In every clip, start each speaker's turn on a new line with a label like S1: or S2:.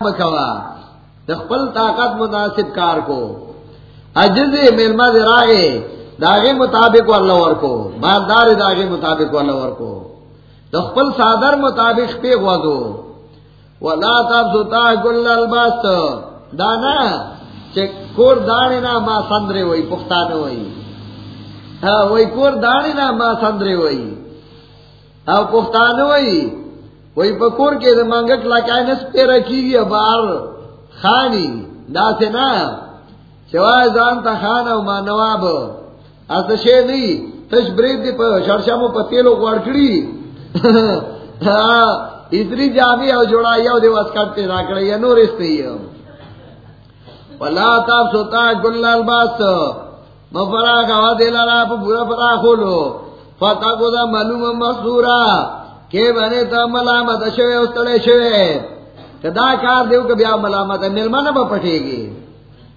S1: بکوا دخپل طاقت مناسب کار کو. اجز میلما دراغے داغے مطابق اللہ ور کو مالدار داغے مطابق اللہ ور کو دخپل صادر مطابق پہ ہوا دو ولا تب ستا گل الباس دانا کور دانے نا ماں سندرے ہوئی پختانے ہوئی ہاں وہی کور دانے نا ماں سندرے ہوئی ہاں پختانے ہوئی وہی پکور کے مانگٹ لکائے نس پہ رکھی گی بار خانی، دا سے نا سوائے جان تا خان او ما نواب اس شے نہیں تش برید دی پا شرشامو پا تیلو کوارکڑی اتنی جامی او جوڑا یو دی واس کرتے راکڑا یا نور اس نہیں ہے ولا تاب سوتا گل الباس مفرا گوا دے لارا پا بورا فرا کھولو فتا کو دا معلوم مصدورا کہ بنے تا ملامت شوے استڑے شوے۔ کدا کار دیو کہ بیا ملامت ملما نہ پٹے گی۔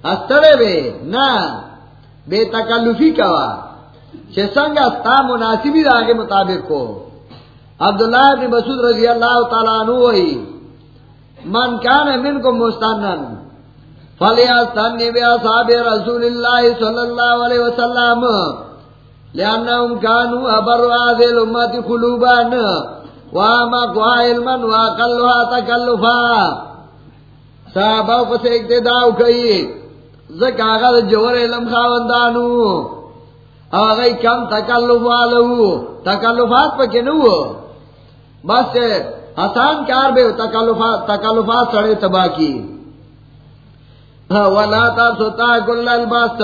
S1: استڑے بے نہ۔ بے تکلفی کوا۔ چھ سنگ استا مناسبی آگے مطابق کو۔ عبداللہ بن مسعود رضی اللہ تعالیٰ عنہ وہی، من کان من کو مستانن فلیاستانی بیا صحاب رسول اللہ صلی اللہ علیہ وسلم لأنهم كانوا أبر هذه الأمة قلوبا وأعمقها علما صحابہ کئی۔ زکا علم خواندانو۔ کم تکلف والو تکلفات پا کنو بس حسان کار بے تکلفات تکلفات سڑے تباہ کی۔ ولا تا سوتا کل الباس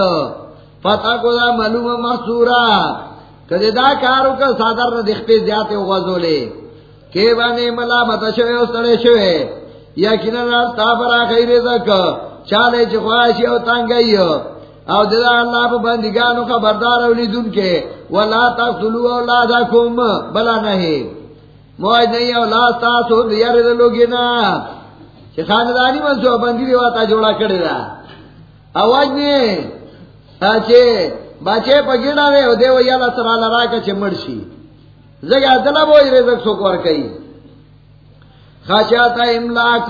S1: فتح کو دا معلوم محصورا کدی دا کارو کا سادر نہ دکھتے زیادہ غزولے۔ کے بانے ملامت شوے استڑے شوے یا یقینا راستا برا خیر زک چالے چخواشی او تانگئی او ددا اللہ پا بندگانو خبردار اولی دن کے ولا تقتلو اولادکم. بلا نہیں موج نہیں اولاد تاسو دیار دلوگی نا. چھ خاندانی منسو بندی دیواتا جوڑا کردے دا. اواج نہیں چھ بچے پگیڑا رے او دیو یالا سرالا راکا چھ مرشی زگا دلا بوئی رزق خاشاتا املاک.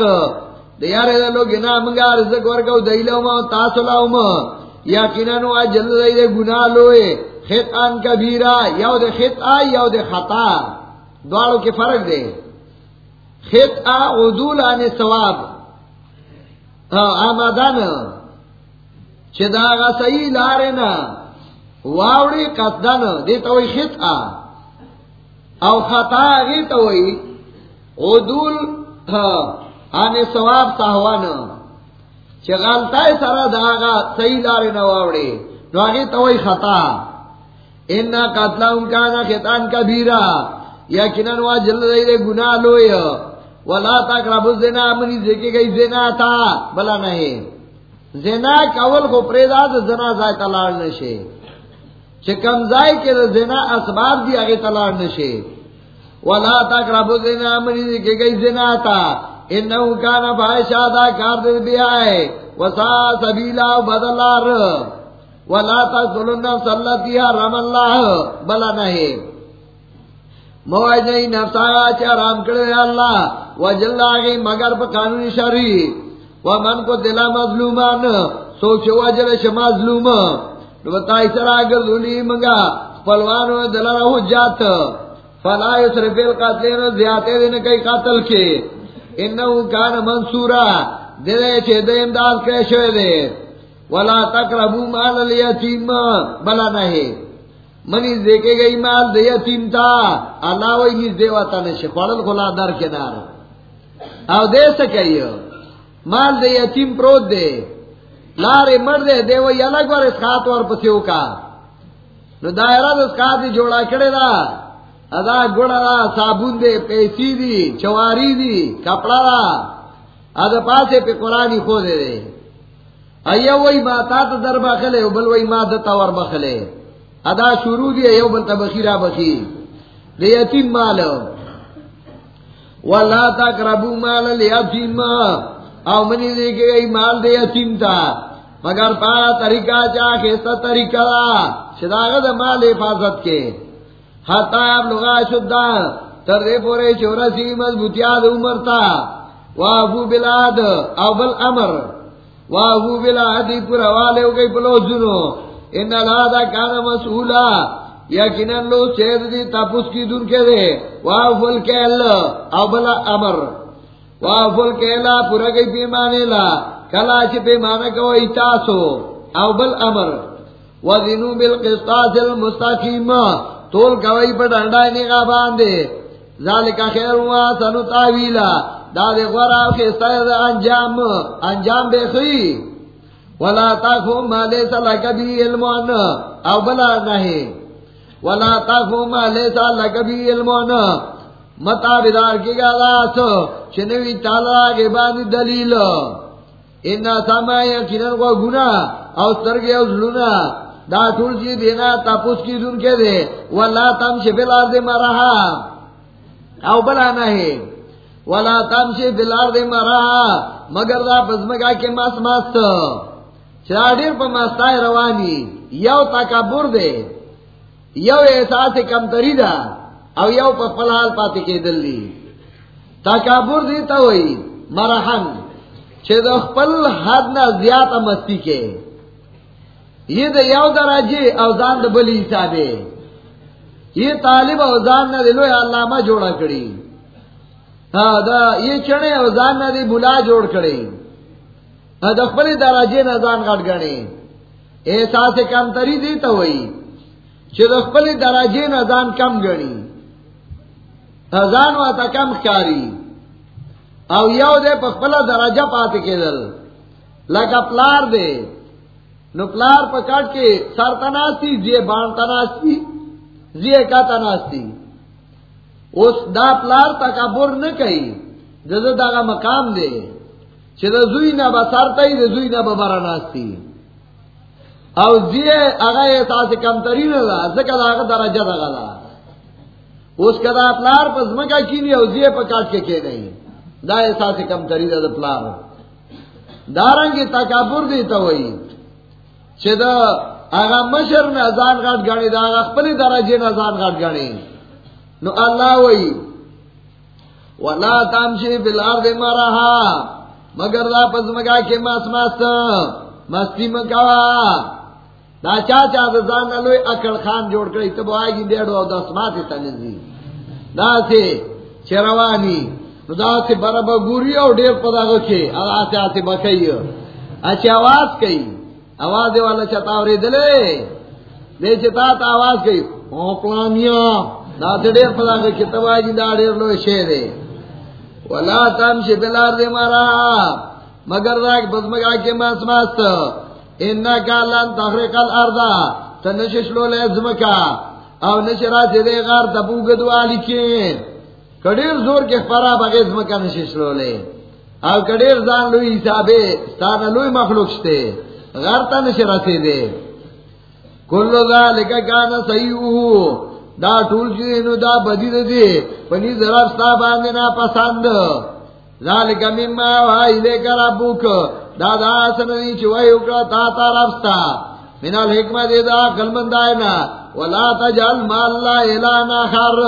S1: دیارے دلو گنا منگا رزق ورکو دیلو ما تاسلاو ما یقینانو اجل دی دے گناہ لوئے خطان کبیرہ یو دے خطا، یو دے خطا. دوارو کے فرق دے خطا، عدول آنے ثواب. آمدان چھ داغا صحیح لارے نا واوڑی قصدان. دیتا ہوئی خطا. او خطا آگی تا ہوئی عدول آنے ثواب ساہوان چھ غلطہ سارا داغا صحیح لارے نا واوڑی نو آگی تا ہوئی خطا. انا قتلہ انکانا خطان کبیرہ یقیناً وا جل رہی دے گناہ لوئے ولا تقرب الزنا، منی ذکر گئی زنا تھا بلا نہیں زنا کول کو پریدا زنا زائے تلاڑ نشے چکم زائے کے زنا اسباب دی آگے تلاڑ نشے ولا تقرب الزنا منی ذکر گئی زنا تھا انہو کانا فائشہ دا کار دے بیا ہے. وسا سبیلا بدلار. ولا تقتلوا النفس التي حرم الله بلا نہیں موج نہیں نفسا چا رام کرے اللہ. وجل آگئی مگر پا قانونی شرعی. ومن کو دلا مظلومان. سوچو وجل ش مظلوم نو بتائی سر آگر منگا پلوانو دلا رہو جات، فلا یسرف القتلین زیادے دن کئی قتل کے۔ انہو کان منصورا دے چھے دے امداد کرے شوئے دے۔ ولا تقربوا مال الیتیم، بلا نہیں منی دیکھے گئی مال دے یتیم تا، اللہ وہی دیواتا نشے خوڑل کھلا در کنار او دے سکئی مال دے یتیم پروت دے۔ لارے مر دے دے وہی الگ وار اسخات اور پسیو کا نو دائرہ دے اسخات جوڑا کڑے دا ادا گوڑا دا صابون دے پیسی دی چواری دی کپڑا دا ادا پاسے پہ قرآنی کھو دے دے ایا وہی ماتا تو در بخلے بل وہی ماں دتا اور بخلے ادا شروع دی یو بل تبخیرا بخی دے یتیم مال. ولا تقربوا مال الیتیم او منی دے کہ ای مال دے یتیم تا مگر پا طریقہ چا کیسا طریقہ دا شداغت مال حفاظت کے۔ حتی اب لغا شدہ، تر دے پورے چورسی مضبوطیات عمر تا۔ وافو بلاد او بل امر۔ وافو بلادی پورا والے ہو گئی پلو سنو ان لادا کان مسئولا یقیناً لو چید دی تپس کی دن کے دے۔ وافل کہل او بل امر۔ وافل کہلا پورا گئی پیمانے لا۔ کلا چی پیمانا کو ایتاسو او بل امر. وزنو بالقسطاس المستقیم. تول کوئی پر ڈنڈائی نگا باندے. ذالکا خیر ہوا سنو تاویلا. دا دے غورا خیستا ہے انجام. انجام بے خی. ولا تاکو ما لیسا لکبی علمان او بلا نہیں ولا تاکو ما لیسا لکبی علمان متا بدار کی گا لاس چنوی تالا کے بانی دلیل. انا ساما یقیناً کو گنا او سرگے او ظلونا دا ٹھول چی جی دینا تپوس کی دن کے دے۔ ولا تم شفل دے مرہا او بلا نہیں ولا تم سے بلار دے مرا مگر دا پزمگا کے ماس ماست چراڈیر پا ماستا روانی۔ یو تکبر دے۔ یو احساس کم تری دا۔ او یو پا پلال پاتے کے دلی۔ تکبر دیتا ہوئی۔ مرحن۔ چھے دا خپل حد نا زیادہ مستی کے یہ دا یو درجے اوزان دا بلی حسابے یہ طالب اوزان نہ دلو علامہ جوڑا کری ہاں دا یہ چڑے اوزان نہ دی بلا جوڑ کری ہاں دخبری دراجے نزان کٹ گنے احساس کم تری دی تو وہی چھ دخبری دراجے نزان کم گنی ازان وا تا کم کاری او یو دے پخپلا درجہ پاتے کے دل لگا پلار دے. نو پلار پکڑ کے سر تناستی جے بان تناستی زیے کا تناستی. اس دا پلار تکبر نہ کئی جز دا مقام دے. چھ دا زوی نہ بسر تئی دا زوی نہ ببرا ناستی. او زیے اگا احساس کم ترین دا، زکا دا اگا درجہ دا گا اس کا دا پلار پس مکا کینی، او زیے پا کے کے نہیں دا احساس کم ترین دا پلار. دارنگی تکبر دیتا ہوئی چھ دا آگا مشر میں ازان گاٹ گاڑی دا آگا خپلی درجے میں ازان گاٹ گاڑی نو اللہ وئی ولا تامشی بالارد مرہا مگر دا پس مگا کے ماس ماس مستی مکوا دا چا چا دا زان لوی اکڑ خان جوڑ کری تب آئی گی دیڑو دا سماتی تنزی دا سے چروانی نو دا سے برابا گوری او دیر پدا گو آتے آتے بکئی اچھا آواز کئی. آواز والا چتاوری دلے. دے چتا تا آواز کئی. او پلانیا. دا تے ڈیر پدا گو چھے تب جی دا ڈیر لوی شیرے ولا تمشي بلار دے مارا. مگر راک بزمگا کے ماس ماست انکا لن تخرق الارض تنشش لو لے زمکا. او نشرا دے غار تبو گدو آلی کے. کڑیر زور کے خبرا بغیر زمکا نشش لو لے او کڑیر زان لوی حسابے ستانا لوی مخلوق شتے غار تا نشرا سے دے کلو ذالک کانا سیئو دا ٹول نو دا بدی دے پنی ذرا ستا باندې نا پسند ذالک مما وای دے کرا بوک دا دا سننی چې وای وکړه تا تا راستا من الحکمت دا کلمن داینا ولا تجل ما الله الا خر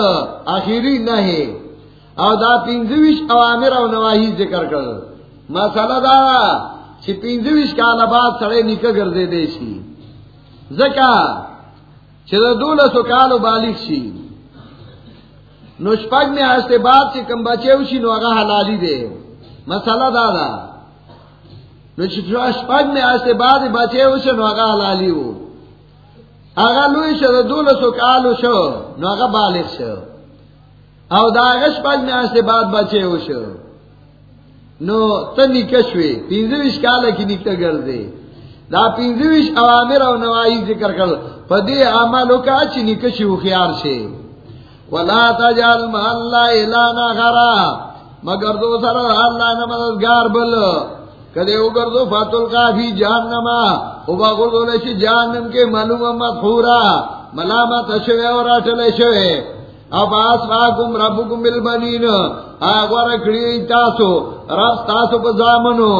S1: اخیری نہیں او دا پینځویش اوامر او نواهی ذکر کړ مساله دا چې پینځویش کاله بعد سره نکه ګرځې دی شي. زکا چھ دولہ سو کالو بالغ شی نو شپگ میں آستے بعد سے کم بچے اسی نو اگا حلالی دے مسئلہ دادا نو شپگ میں آستے بعد بچے اسے نو اگا حلالی ہو اگا لوئی شو دولہ سو کالو شو نو اگا بالغ شو او دا اگا شپگ میں آستے بعد بچے ہو شو نو تا نکشوی پینزویش کالا کی نکتا گردے دا پینزویش اوامر او نوائی ذکر کرو پدی عملو کا چی نکشی و خیار شے ولا تجال ما اللہ الانا غرا. مگر دو سر اللہ نمددگار بل. کدے اگر دو فاتل کافی جہنما او با گردو لیشی جہنم کے معلوم مدخورا. ملامت شوے اور اٹھلے شوے. اب آسفاکم ربکم بالبنین آگوار کڑی تاسو؟ رب تاسو پزامنو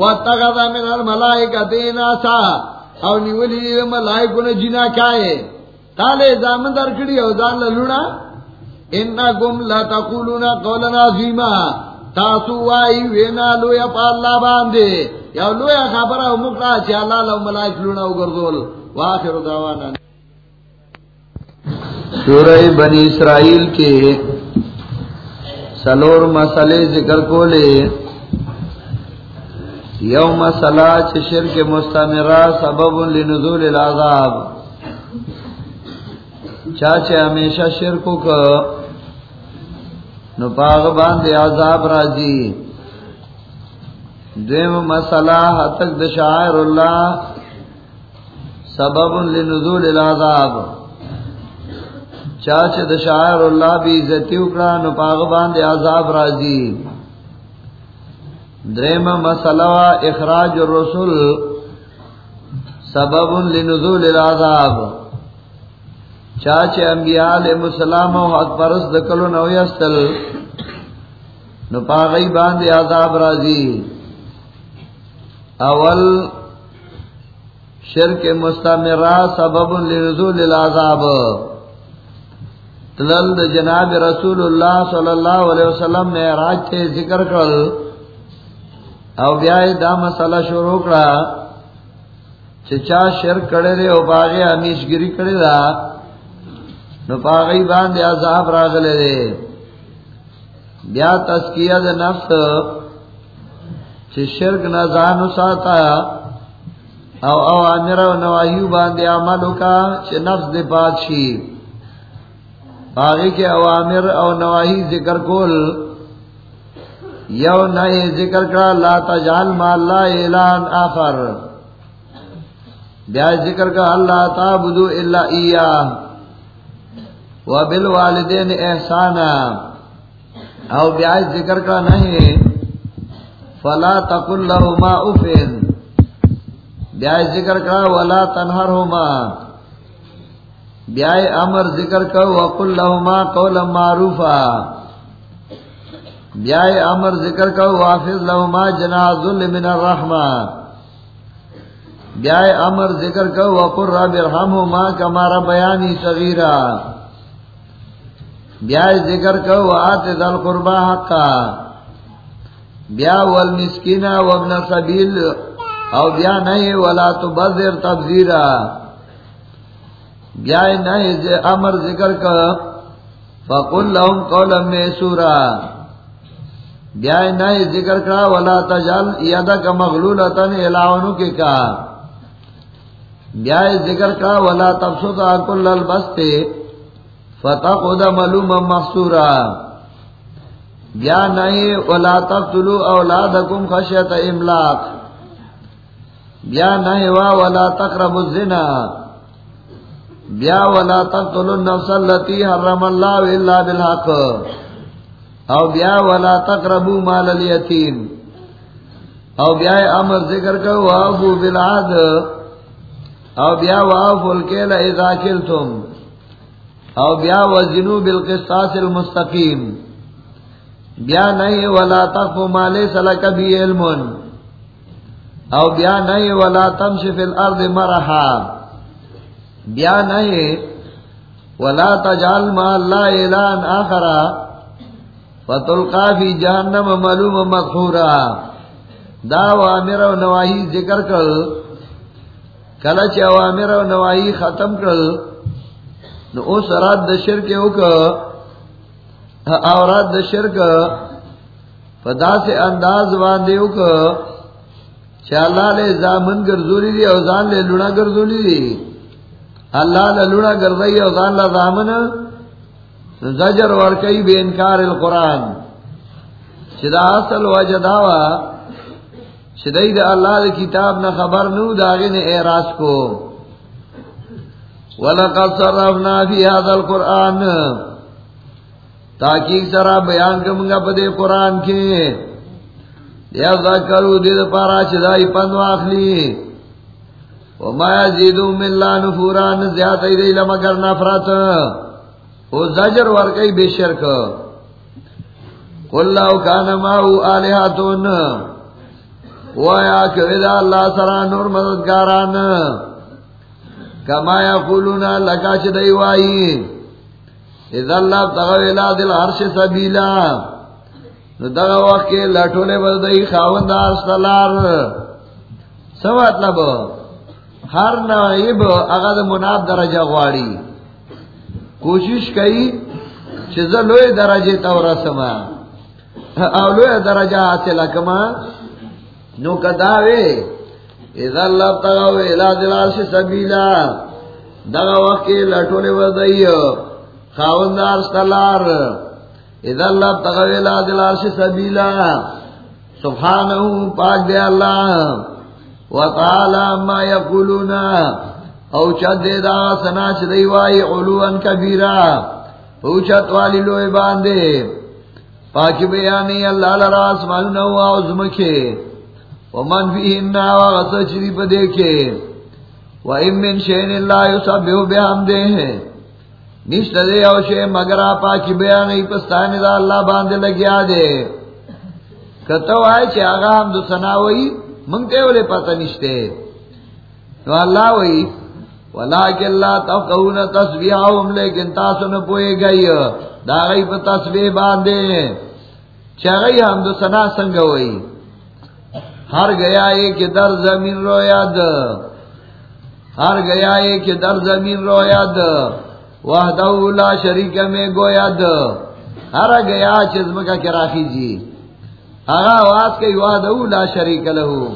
S1: واتقضا من الملائکتین آسا. او نیولی ملائکو نے جنا کائے. تالے زامن در کڑی او زان للونا انکم لا تقولون قولنا عظیما. تاسو وائی وینا لویا پا اللہ باندے. یا لویا خبر او مکتا چی اللہ لو ملائک لونا او گردول واخر دعوانا.
S2: سورہ بنی اسرائیل کے سلور مسئلے ذکر کو لے یو مسئلہ چی شرک مستمرہ سبب لنزول العذاب۔ چاچے ہمیشہ شرکو کا نو پاغ باندے عذاب راجی دیم مسئلہ حتک دشاعر اللہ سبب لنزول العذاب۔ چاچ دشاعر اللہ بھی عزتی اکڑا نو پاغ باندے عذاب راجی دریم مسئلہ اخراج الرسول سبب لنزول العذاب. چاچے انبیاء علیہ السلام و حق پرست دکلو نو یستل نو پاغی باندے عذاب رازی اول، شرک مستمرہ سبب لنزول العذاب. تلل جناب رسول اللہ صلی اللہ علیہ وسلم میں راج تے ذکر کر او بیائی دا مسئلہ شروع کرا چچا شرک کڑے دے او باغی امیشگری کڑے دا، نو پاغی باندے عذاب راغلے دے۔ بیا تسکیہ دے نفس چی شرک نزانو ساتا او او امیر و نواہیو باندے عملو کا چی نفس دے پاک پاچی باغی کے اوامر او نواہی ذکر کول، یو نئے ذکر کرا لا تجعل ما اللہ اعلان آخر۔ بیا ذکر کا اللہ تعبدو الا ایاہ۔ وبالوالدین احسانا۔ او بیا ذکر کا نہیں فلا تقل لهما اف۔ بیا ذکر کا ولا تنهرهما بیا امر ذکر کا وقل لهما قولا معروفا بیا امر ذکر کا وافظ لهما جناح ذل من الرحمہ بیا امر ذکر کا وقل رب ارحمهما كما ربياني صغيرا بیا ذکر کو وات ذل قربا حقا بیا والمسکین وابن سبیل او بیا نہیں ولا تبذر تبذیرا بیا نہیں امر ذکر کا فقل لهم قولا میسورا بیا نہیں ذکر کا ولا تجل یدک مغلولتا الہونو کے کا بیا ذکر کا ولا تبسطا کل البستے فتح خدا معلوم مخصورا بیا نہیں ولا تقتلوا اولادکم خشیت املاق بیا نہیں وا ولا تقربوا الزنا بیا ولا تقتلوا النفس التي حرم الله الا بالحق. او بیا ولا تقربوا مال اليتيم. او بیا امر ذکر کرو وافو بالعاد او بیا وافو الکیل اذا کلتم. او بیا وزنو بالقسطاس المستقیم. بیا نہیں ولا تقف ما ليس لك به علم. او بیا نہیں ولا تمشي في الارض مرحا. بیا نہیں ولا تجعل ما الله اله اخر فتلقى في جهنم ملوما مدحورا دا اوامر او نواهی ذکر کړ کله چې اوامر او نواهی ختم کړ نو اوس رات د شرک وک او رات د شرک پدا سے انداز باندې وک چې الله له ځامن ګرځولې دي او ځان له لونا ګرځولې دي الله له لونا ګرځي زجر ور کوي به انکار القرآن۔ چې دا اصل وجداوا چې دای د الله کتاب نه خبر نو داغه نه اعتراض کو۔ وَلَقَدْ صَرَّفْنَا فِي هَذَا الْقُرْآنِ۔ تاکہ سرا بیان کرمگا پدے قرآن کے۔ یا ذکرو دید پارا چدائی پندو آخلی۔ وما یزیدو من لا نفوران زیادہ ایدئی لمگر نفرت. او زجر ورکی بے شرک. قل لو کان ماہو آلہاتون ویا کوئیدا اللہ سرا نور مددگاران. کما یقولون لکا چ دی وای اذا اللہ تغویلا دل عرش سبیلا. دغه وخت کې لټولې بدای خاوندار ستلار سو مطلب ہر نائب هغه مناب درجه غواړي. کوشش کوي چې زه لوی درجه ته ورسمه او لوی درجه حاصل کما نو کداوي اذا الله تعالی الى دلاش سبیلا. دغه وخت کې لټولې بدای خاوندار ستلار. اذا اللہ تغویل آدل عرش سبیلا. سبحانہو پاک دے اللہ وطعالا ما یقولونا او چد دے دا سناچ دیوائی علوان کبیرا. او چت والی لوئے باندے. پاک بیانی اللہ لراس مانو آزمکے ومن فیہننا وغسچ دی پدیکے وَإِن مِّن شَيْءٍ لَّا يُسَبِّحُ بِحَمْدِهِ. نشت دے او شے مگر آپا کی بیان ای پستانی دا اللہ باندے لگیا دے. کتو آئے چھے آگا ہم دو سناوئی منگتے والے پتہ نشتے؟ تو اللہ وئی ولیکن اللہ تفقہون تسبیحہم، لیکن تاسو نہ پوئے گئی، دا غی پا تسبیح باندے۔ چھے غی ہم دو سنا سنگوئی ہر گیا ایک در زمین رو یاد ہر گیا ایک در زمین رو یاد وحدہ لا شریک میں گویا د ہر گیا چزم کا کراخی جی۔ ہر آواز کے وحدہ لا شریک لہو.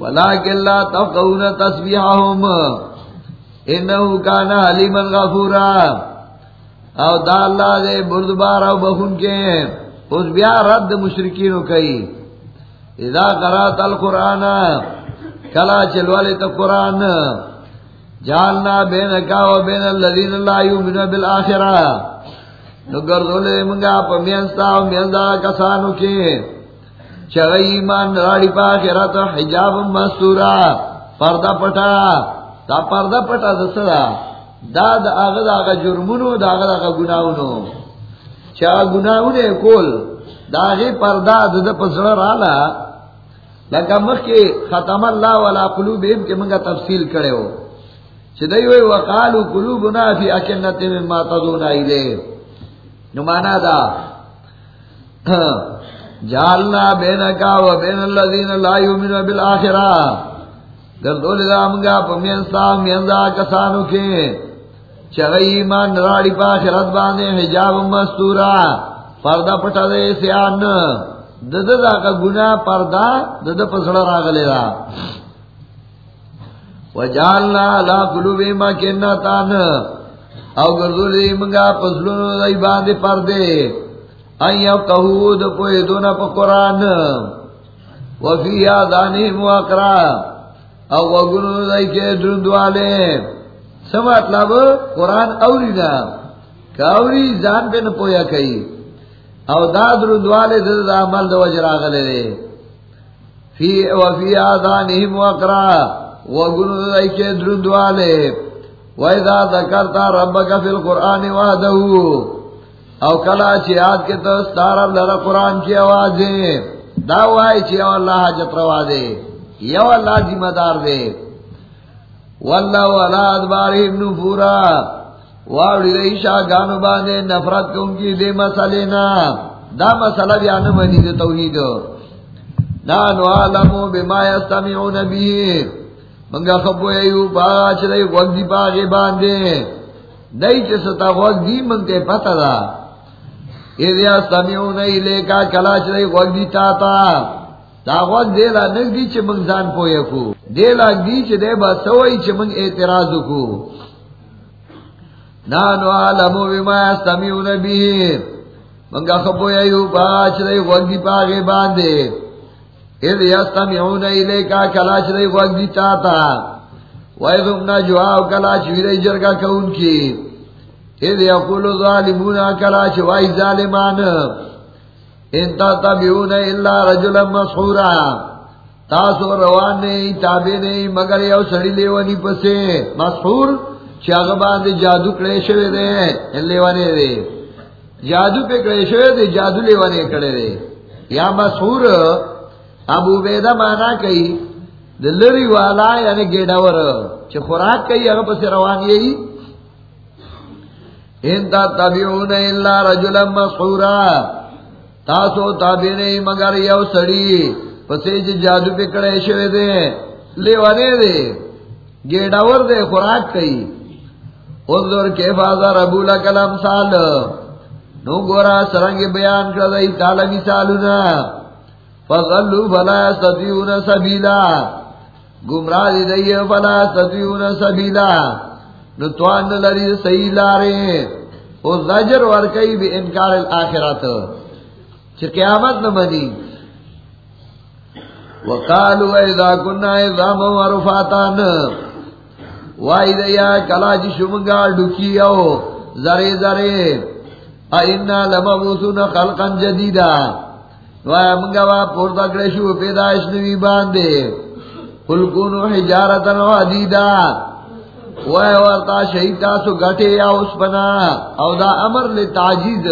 S2: ولکن لا تفقہون تسبیحہم. انہو کانا حلیما غفورا. او دا اللہ دے بردبار او بخون کے. اس بیا رد مشرکینو کئی. اذا قرات القرآن، کلا چلوالے تا قرآن. جالنا بین کا و بین الذین لا یؤمنون بالآخرہ. نو گردولے منگا پا میانستا و میاندا کسانو کے۔ چغی ایمان راڑی پا آخرت حجاب مستورا۔ پردہ پٹا۔ تا پردہ پٹا دسدا دا دا آغا دا آغا جرمونو، دا آغا دا آغا گناونو چا گناونے کول۔ دا آغی پردہ دا دا پسڑا رالا۔ لکا مخی ختم اللہ والا قلوبیم کے منگا تفصیل کرے ہو۔ چدئی وقالو قلوبنا فی اکنت مما تدونا الیہ۔ نمانا دا جالنا بینکا و بین اللذین لا یومن بالآخرہ۔ گردول دا منگا پا مینستا مینزا کسانو کے۔ چغی ایمان راڑی پا آخرت باندے، حجاب مستورا۔ پردہ پٹا دے سیان۔ دد دا کا گناہ پردہ، دد پسڑا راگلے دا۔ وجالنا لا قلوبی ما کننا تان او گردولی منگا پسلونو دای باندے پردے ایو قهود پوی دونا پا قرآن. وفی آدانی مواقرا او وگنو دای کے درندوالے سم اطلاب قرآن اوری نا کہ اوری زان پہ نپویا کئی او دا درندوالے دا عمل دا وجر آگلے دے فی وفی آدانی مواقرا وگنو دای کے درندوالے وَإِذَا ذَكَرْتَ رَبَّكَ فِي الْقُرْآنِ وَحْدَهُ، او کلا چی آد کے تو ستارا لرا قرآن کی آوازیں، دا وائی چی او اللہ حجت روا دے، یو اللہ ذمہ دار دے۔ واللہ والا ادباریم نفورا، واوڑی ریشا گانو باندے نفرت کن کی دے مسئلے نا دا مسئلہ بیان منی دے توحید۔ نانو عالمو بما یستمیعون بیه منگا خبو ایو، باچ دے وقت دی پاگے باندے۔ دائی چے ستا وقت دی منتے پتہ دا۔ ایدیا سمیعون ایلے کا کلاچ دے وقت دی تاتا دا وقت دے لا نگ دی چے منگ زان پویا کو۔ دے لا دی چے دے با سوئی چے منگ اعتراض کو۔ نانو عالمو بما سمیعون بیه منگا خبو ایو، باچ دے وقت دی پاگے باندے۔ اذ یستمعون الیکا کلاچ دی غوگ دی تاتا ویدم کلاچ ویدی جرگا کون کی اذ یقول ظالمون کلاچ ظالمان. انتا رجلا مسحورا. تاسو روان تابع مگر یو سڑی لیوانی پسے مسحور چاگ باندے جادو کڑے شوے دے یعنی لیوانے دے جادو پہ کڑے شوے دے جادو لیوانے کڑے دے یا مسحور ابو بیدا مانا کئی دلری والا یعنی گیڈاور چھ خوراک کئی اگر پس روان یہی انتا تبیعون اللہ رجلا مسحورا۔ تاسو تابع مگر یو سڑی پسے جی جادو پہ کڑے شوے دے۔ لیوانے دے گیڑاور دے، خوراک کئی۔ انظر کے فازا ربولا کلام سال نو گورا سرنگ بیان کردائی تالا مثالونا۔ فضلو فلا ستیون سبیلا گمراہ دی دی فلا ستیون سبیلا نو توان لری صحیح لارے. او زجر ورکی بی انکار الاخرات چھ قیامت نمانی وقالو ایزا کننا ایزام ورفاتان وائی دیا کلا جی شمگا ڈکی او زرے زرے. اینا لمبوسون خلقا جدیدا. وائی منگا وا پورتا نوی باندے۔ و حدیدا شہید تاسو گٹے یا اس پنا۔ او دا امر لی تاجید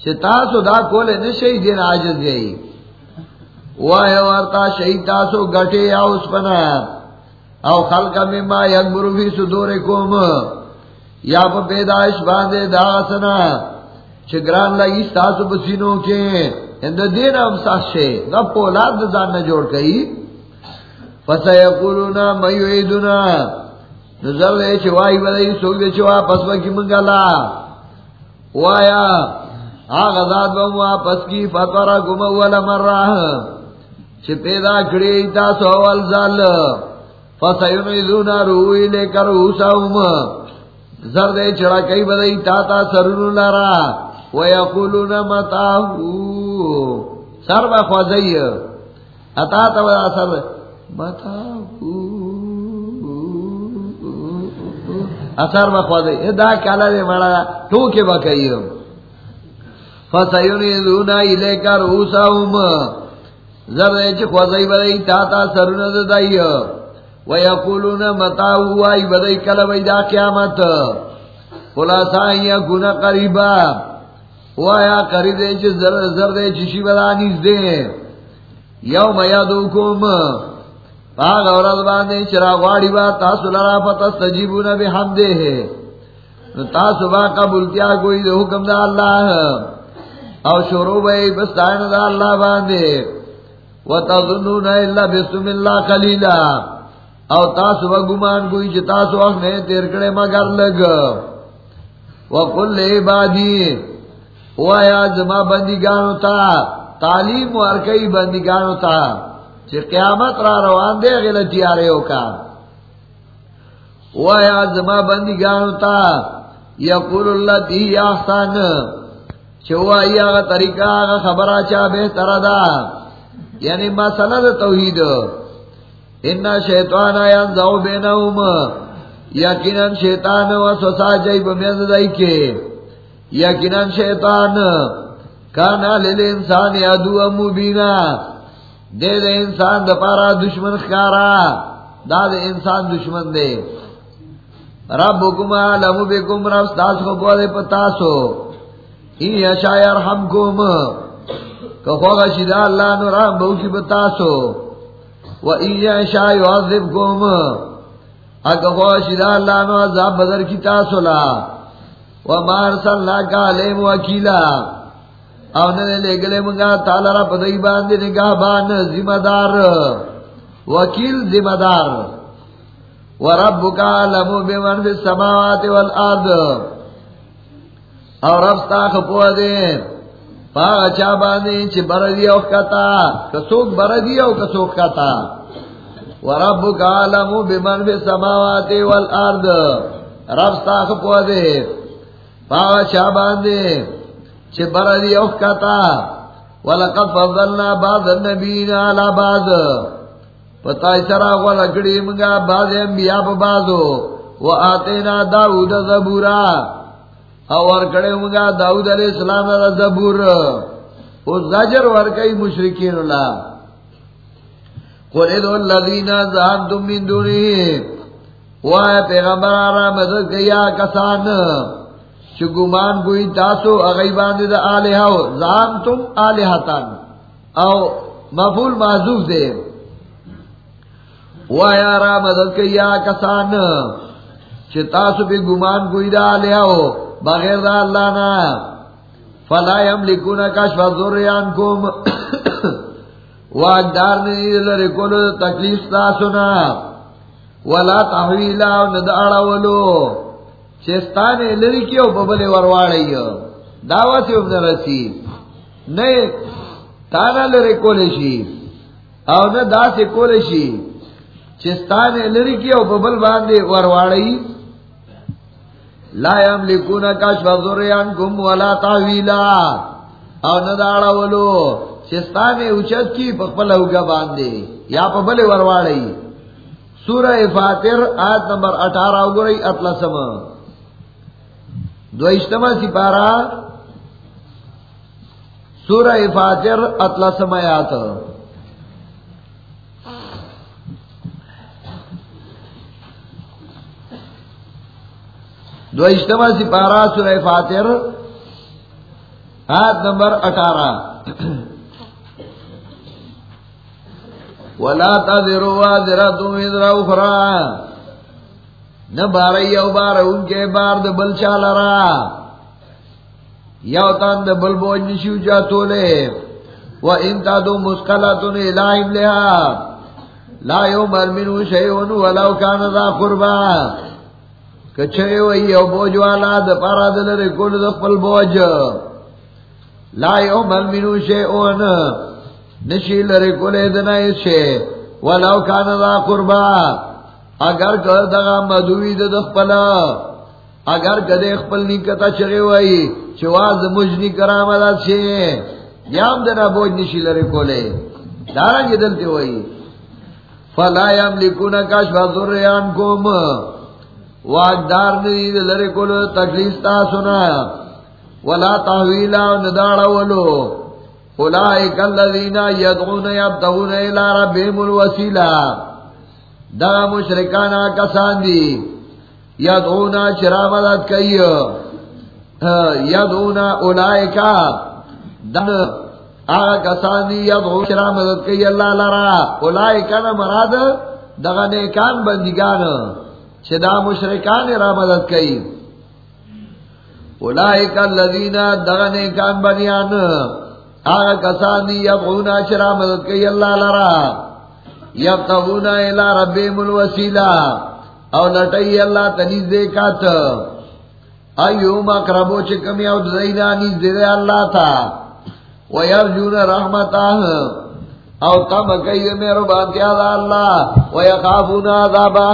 S2: چھ تاسو دا کولے نشہی دین گئی۔ شہید تاسو گٹے یا اس او خلق مما یکبرو فی صدورکم۔ یا پا باندے دا سنا۔ چگران لگی ستاسو بسینوں کے اند دین ہم ساشے دا پولاد دا دان جوڑ کئی۔ فسا یقولونا میو ایدونا نظر لے چوائی بدئی سوک دے چوا پس بکی منگلا وایا، آغا ذات بم واپس کی فتورا کم اولا مر راہ چھ پیدا کڑی ایتا سو اول زال۔ فسیون روئی لے کر اوساؤم زردے چڑا کئی بدئی تاتا سرون لارا ویقولون متاہو سر بخوازئی اتا تا ودا سر متاہو اثر بخوازئی دا کالا دے مڑا ٹوکے بکئی فسیون لے کر اوساؤم زردے چخوازئی بدئی تاتا سرون دائی ویقولون متاو وائی بدئی کلوئی دا قیامت خلاصا یا گنا قریبا وایا قریب دے چھ زر زر دے چشی بدا نیز دے. پاگ اورد باندے چرا غاڑی با تاسو لرا بی ہے تاسو با قبولتیا کوئی دے حکم دا اللہ. او شروع بے بستائن دا اللہ باندے. وتظنون الا بسم اللہ قلیلا. او تاسو گمان کوئی چ تاسو وخت نے تیر مگر لگ. وقل لعبادی وایا زما بندگانو تا، تعلیم ور کئی بندگانو تا چ قیامت را روان دے غلطی ارے کا۔ وایا زما بندگانو تا، یقول الذی احسن چوایا طریقہ آگا خبر چا بہتر دا۔ یعنی مسئلہ توحید۔ ان شیطان آیان زو بینہم، یقیناً شیطان و سوسا جائی بمیند دائی کے۔ یقیناً شیطان کانا لیل انسان یادو مبینا دے دے انسان دا پارا دشمن خکارا. دا دے انسان دشمن دے. ربکم علم بکم، رب ستاس کو بولے پتاسو این یشا یرحمکم. کہ خوغا شدہ اللہ نو رحم بوکی پتاسو وَإِيَّا يُعَذِّبْكُمْ اگر خوشی دا اللہ نو عذاب بدر کی تاسولا وَمَا أَرْسَلْنَاكَ عَلَيْهِمْ وَكِيلًا او نے لے گلے منگا تعالی را پدئی باندے نگاہ بان ذمہ دار وکیل ذمہ دار فی السماوات والارض. اور رب ستا خپو دے پاگا چا باندے چھ بردی او کتا کسوک بردی او کسوک کتا وربک عالم بمن فی السماوات والارض. رب ساخ پو دے پاگا چا باندے چھ بردی او کتا ولقد فضلنا بعض النبیین علی بعض. پتا سرا ولکڑی منگا بعض انبیاء پا بعضو. و آتینا داود زبورا. اور کڑے منگا داؤد علیہ السلام را زبور. او زجر ورکی مشرکین اللہ. قرد اللذین زہانتم من دونی وائے پیغمبر آرہ مدد کیا کسان. چو گمان کوئی تاسو اغیبان دا آلیہ زہانتم آلیہتان. او مفول معذوف دے وائے آرہ مدد کیا کسان چو تاسو پی گمان کوئی دا آلیہ بغیر دا اللہ نا. فلا یملکون کشف ذریان کوم واجدار نہیں لرے کول تکلیف تا سنا ولا تحویلا نداڑا ولو چستان لری کیو ببلے ورواڑی دعوی سے ابن رسی. نئے تانا لرے کولے شی او نہ دا سے کولے شی چستان لری کیو ببل باندے ورواڑی لا یملکون کشف ذریان کم ولا تحویلا او نداڑا ولو چستان اچت کی پخپل ہوگا باندے یا پبل ورواڑی سورہ فاتر، آیت نمبر اٹھارہ اگرئی اطلسم دو اجتماع سپارہ سورہ فاتر اطلسم آیات دو اجتماع سپارہ سورہ فاتر آیت نمبر اٹھارہ ولا تذروا وازرة وزر اخرى نہ بار یو بار ان کے بار د بل چالرا یو تان د بل بوج نشو جا تولے و ان تا دو مسکلاتن الہیم لہا. لا یو مرمنو شیون ولو کان ذا قربا. کچھے وی یو بوج والا د پارا دلر کل د خپل بوج. لا یو مرمنو شیون نشیل رے کولے دنا اسے ولو کان ذا قربا. اگر دغا مدوی د خپلا اگر کدے خپل نکتا چرے وئی چواز مجنی کرامت سے یام دنا بوجھ نشیل رے کولے دارا کی دلتے وئی فلا یملکون کشف ذریان کوم. واجدار نہیں لرے کولو تکلیف تا سنا ولا تحویلا نداڑا ولو اولائک الذین یدعون یبتغون الى ربهم الوسیلہ دا مشرکانا کسان دی. یدعون چرا مدد کئی. یدعون اولائک دن آغا کسان دی یدعون چرا مدد کئی اللہ لرا. اولائک نا مراد دغا نیکان بندگان. چه دا مشرکان را مدد کئی. اولائک الذین دغا نیکان بنیان. آگا کسانی یبغونا چرا مدد کئی اللہ لرا. یبتغونا الى ربیم الوسیلہ او لٹئی اللہ تنیز دے کات ایوم اقربو چکمی او دزینا نیز دے اللہ تا ویرجون رحمتا او کم کئی میرو بانتیا دا اللہ ویخافون عذابا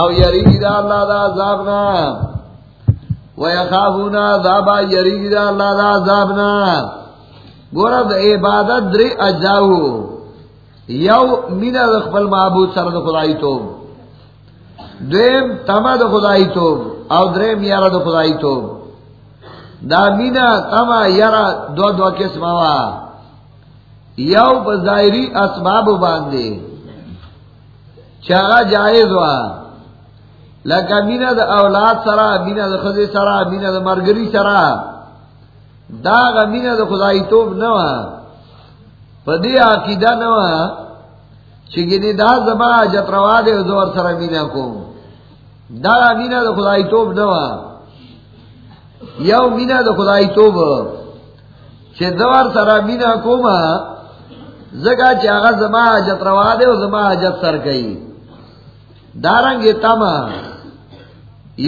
S2: او یرید دا اللہ دا عذابنا ویخافون عذابا یرید دا اللہ دا عذابنا گورا دا عبادت دری اجاو یو مینا دا خپل معبود سر دا خدای توب دویم تما دا خدای توب او دریم یارا دا خدای توب دا مینا، تما یارا دو دو قسم وا یو بظاہری اسباب باندے چاگا جائز وا. لکا مینا دا اولاد سرا مینا دا خزی سرا مینا دا مرگری سرا دا غمینا دا خدای توب نوا پا دی عقیدہ نوا چگنی دا زما جت روا دے زور سر مینا کوم. دا غمینا دا خدای توب نوا یو مینا دا خدای توب. چه زور سر مینا کوم زگا چه آغا زما جت روا دے زما جت سر کئی دارنگی تما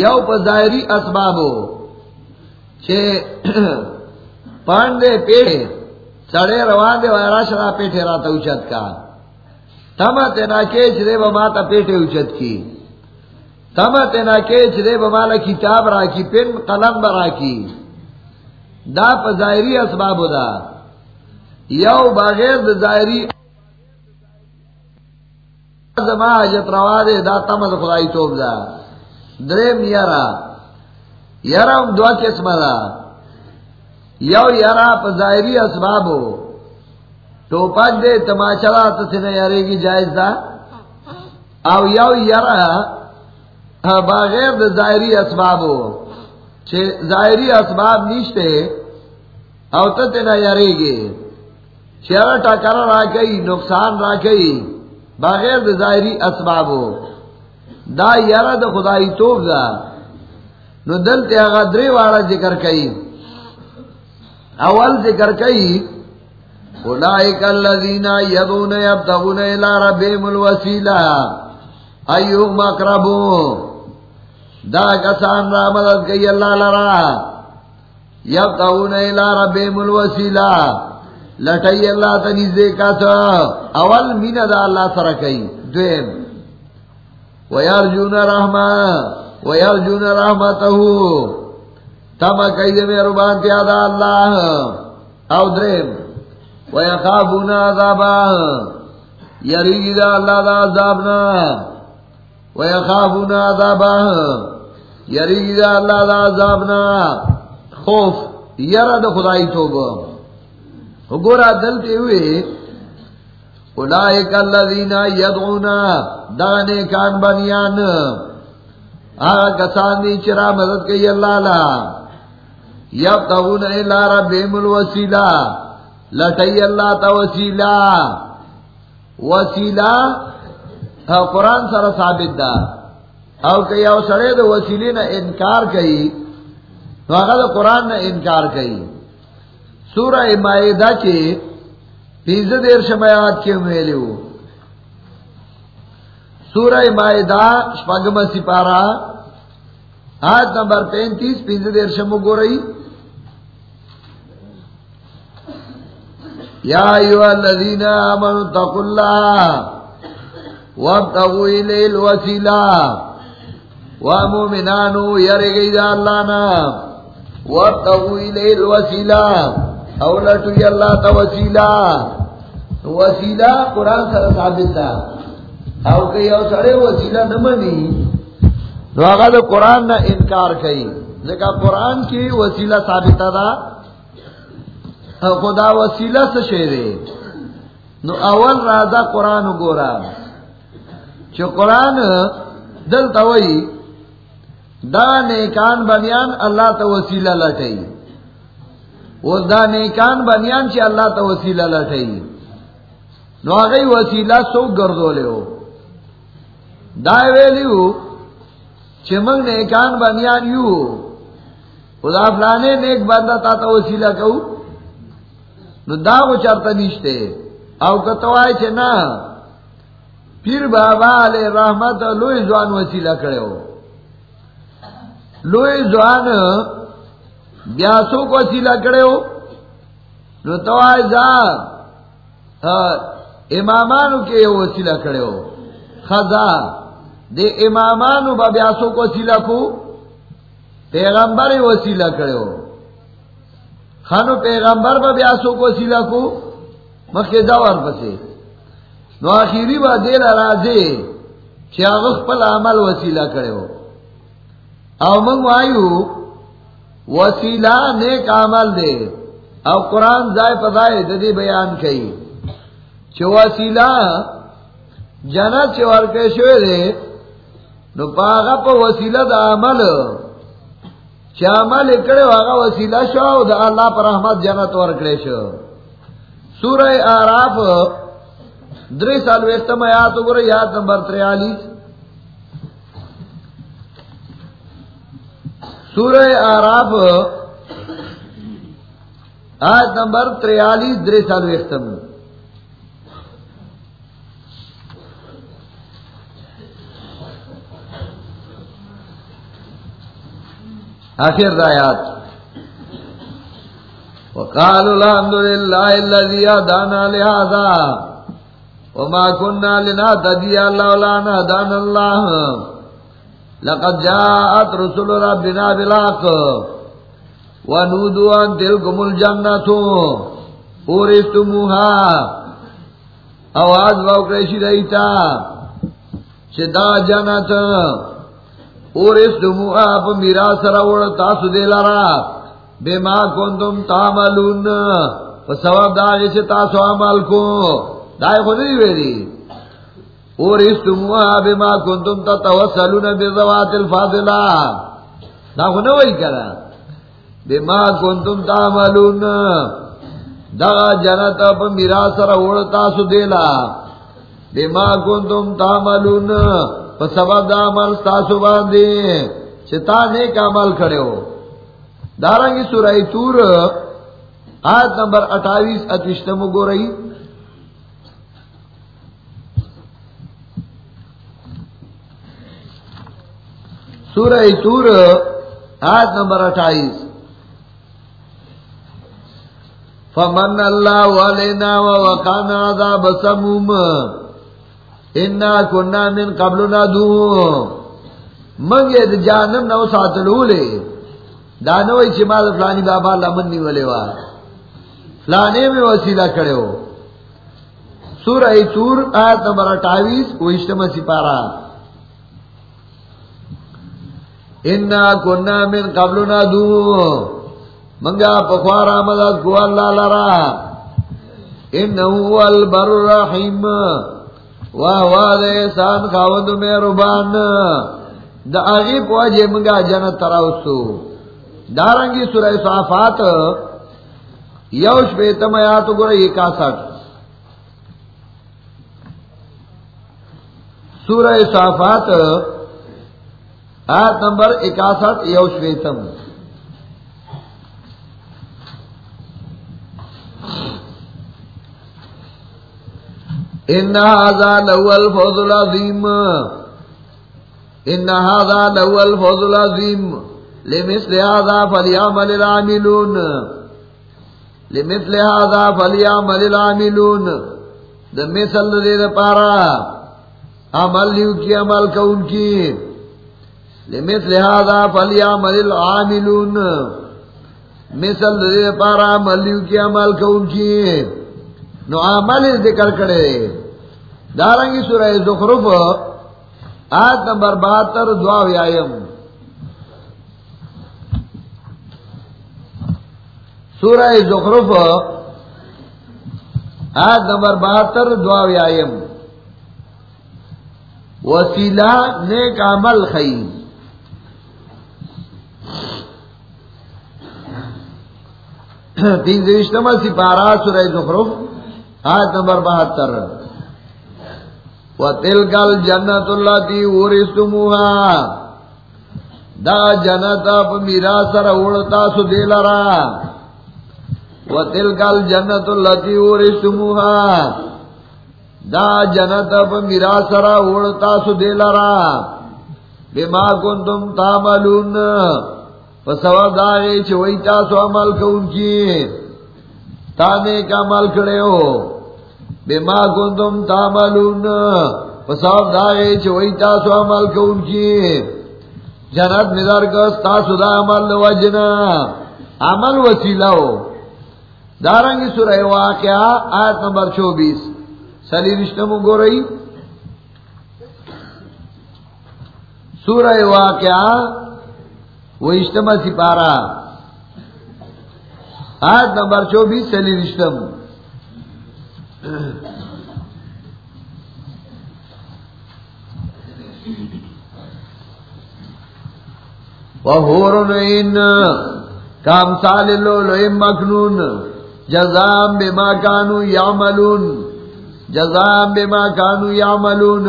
S2: یو پا اسبابو چه پانڈے پیڑے سڑے روان دے وائرا شرا پیٹے راتا اچت کا۔ تما تینا کیچ دے بماتا پیٹے اچت کی۔ تما تینا کیچ دے بمالا کتاب را کی پن قلم برا کی۔ دا پا اسباب دا۔ یو بغیر دا ظاہری زما حجت روا دے، دا تما دا خدای توب دا۔ درم یرا یرا ام دعا قسم دا۔ یو یارا ہاں ظاہری اسباب ہو تو پک دے تماشا تو سے یارے کی جائز تھا او یو یارا بغیر ظاہری اسباب ہو ظاہری اسباب نیچتے او تو تینا یارے گے چہرہ ٹکر را گئی، نقصان را گئی، بغیر ظاہری اسباب ہو دا یارا دا خدائی توب دا. نو دل تے درے والا ذکر کئی. اول ذکر کئی، اولائک الذین یدون یبتغون الى ربهم الوسیلہ ایوم اقربو دا کسان را مدد کئی اللہ لرا، یبتغون الى ربهم الوسیلہ لٹائی اللہ تنیزے کا تا اول مین دا اللہ سر کئی، دویم ویرجون رحمہ ویرجون رحمتہو تم کئی دے میرے بان تیادا اللہ۔ او دریم ویخافون عذابا۔ یرید اللہ دا عذابنا۔ ویخافون عذابا۔ یرید اللہ دا عذابنا۔ خوف یرد خدای توبہ گورا دلتے ہوئے، اولائک اللذین یدعونا دانے کان بنیان۔ آگا کسان دی چرا مدد کئی اللہ لا یبتغون الى ربهم الوسیلہ. لٹئی اللہ تا وسیلہ. وسیلہ قرآن سر ثابت دا. او کئی او سڑے دا وسیلے نا انکار کئی، تو اگر دا قرآن نا انکار کئی. سورہ مائدہ کے تیز دیر شمیات کے میلے ہو. سورہ مائدہ شپگم سپارہ آج نمبر پینتیس پیز دیر شمو گو رہی. یا ایوہ الذین آمنوا تقوا اللہ وابتغوا الیہ الوسیلہ ومومنانو یرگئی دا اللہ نا وابتغوا الیہ الوسیلہ اولتو ی اللہ تا وسیلہ وسیلہ قرآن سر ثابت دا او کئی او سڑے وسیلہ نمانی نو آگا دا قرآن نا انکار کئی لیکن قرآن کی وسیلہ ثابت دا خدا وسیلہ سے شیرے نو اول راضا قرآن گورا چو قرآن دل توئی دا نیکان بنیان اللہ تا وسیلہ لٹئی وہ دا نیکان بنیان چی اللہ تا وسیلہ لٹئی نو آگئی وسیلہ سو گردو لے ہو دائے ویلیو چی منگ نیکان بنیان یو. خدا فلانے نیک بندہ تا تا وسیلہ کہو نو دا کو چرتا نشتے او کتوائی چھ نا پیر بابا علیہ رحمت لوئی زوان وسیلہ کرے ہو لوئی زوان بیاسو کو وسیلہ کرے ہو نو توائی زا امامانو کے وسیلہ کرے ہو خزا دے امامانو با بیاسو کو وسیلہ کو؟ پیغمبر وسیلہ کرے ہو خانو پیغمبر با بیاسو کو وسیلہ کو مخی دور پسے نو آخیری با دیل رازے چی آغخ پل عمل وسیلہ کرے ہو. او منگ آئیو وسیلہ نیک عمل دے. او قرآن زائے پدائے ددی بیان کئی. چی وسیلہ جنت چی ورکے شوئے دے، نو پاغا پا وسیلہ دا عمل چی عمل اکڑے واغا وسیلہ شو دا اللہ پر رحمت جنت ورکڑے شو. سورہ آراف دری سال ویختم آیات گو رہی یاد نمبر تریالیس. سورہ آراف آیت نمبر تریالیس دری سال ویختم آخر دایات وقالوا الحمد لله الذي هدانا لهذا وما كنا لنهتدي لولا ان هدانا الله لقد جاءت رسل ربنا بالحق ونودوا ان تلكم الجنة اورثتموها آواز واؤکریشی رہیتا چدا جنت اور اس دمو آپ میرا سروڑ تاسو دے لارا۔ بے ماں کون تم تاملون سبب داغی سے تاسو عمل کو۔ دائے خود نہیں ویری اور اس دمو آپ ماں کون تم تتوسلون بے زوات الفاضلہ دا خود نہیں کرا۔ بے ماں کون تم تاملون دا جنت اپ میرا سروڑ تاسو دے لا۔ بے ماں کون تم تاملون سبب دا عمل ستاسو باندے چتا نیک عمل کھڑے ہو دارنگی سورہ تور، آیت نمبر اٹھائیس اتشتم گو رہی سورہ تور، آیت نمبر اٹھائیس. فمن اللہ ولینا وقانا عذاب سموم. من قبلنا دو منگے جانم نو ساتلو لے۔ دانوئی چمال فلانی بابا لمن نیولے وا فلانے میں وسیلہ کھڑے ہو۔ سورہ تور آیت نمبر اٹھائیس وہ اجتماع سپارہ۔ انا کننا من قبلنا دو منگا پخوارا مدد کو اللہ لرا۔ انہو البر الرحیم واہ دے احسان خاوند میں ربان. دا اغیب واجے منگا جنت تراؤسو دارنگی سورہ صافات یوش بیتم آیات گرہ اکاسٹھ سورہ صافات آیت نمبر اکاسٹھ یوشویتم ان هذا لو الفوز العظيم. ان هذا الفوز العظيم. لمثل هذا فليعمل العاملون. لمثل هذا فليعمل العاملون. ده مثل ده پارا. عمل لیو کی، عمل کون کی. لمثل هذا فليعمل العاملون. مثل دے پارا ملیو کی، عمل کون کی. نو عمل ذکر کرے دارنگی سورہ زخرف، آیت نمبر بہتر، دعا ویائم سورہ زخرف، آیت نمبر بہتر، دعا ویائم وسیلہ، نیک عمل خیم تین سوشتما سپارہ سورہ زخرف. آیت نمبر بہتر و تل کل جنت اللہ تی ورستموها دا جنت اپ میرا سر اڑتا سو دے لرا۔ و تل کل جنت اللہ تی ورستموها دا جنت اپ میرا سر اڑتا سو دے لرا۔ بما کنتم تعملون۔ سبب داغے چوئی تاسو عمل کون کی تانے کا عمل کھڑے ہو۔ بما کنتم تعملون. سبب داغے چوئی تاسو عمل کون کی جنت نظر کس تاسو دا عمل وجنا. عمل وسیلہ ہو. دارنگی سورہ واقعہ آیت نمبر چوبیس. سلی رشتمو گو رہی؟ سورہ واقعہ وہ اجتماع سپارہ آج نمبر چوبیس سلی چلی رشتم وہ کام سال لو لو مخنون جزام بے ماں کانو یا ملون جزام بے ماں کانو یا ملون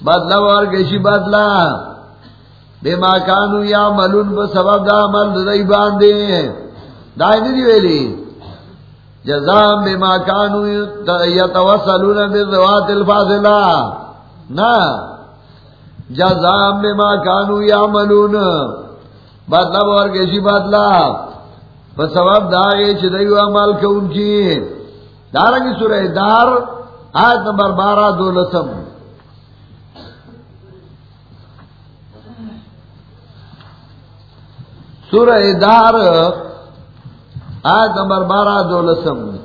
S2: بدلا اور گشی بدلا بے ماں کانو یا ملون سبب دا مل دئی باندھے دائیں نہیں ویلی جزام بے کانو یا توسلون بے الفاضلہ نہ جزام بے ماں کانو یا ملون بدلا مطلب اور کیسی بدلا مطلب. بس سبب دا یہ عمل کے ان کی دارنگی سورہ دار، آیت نمبر بارہ دو لسم. سورہ دار آیت نمبر بارہ دو لسم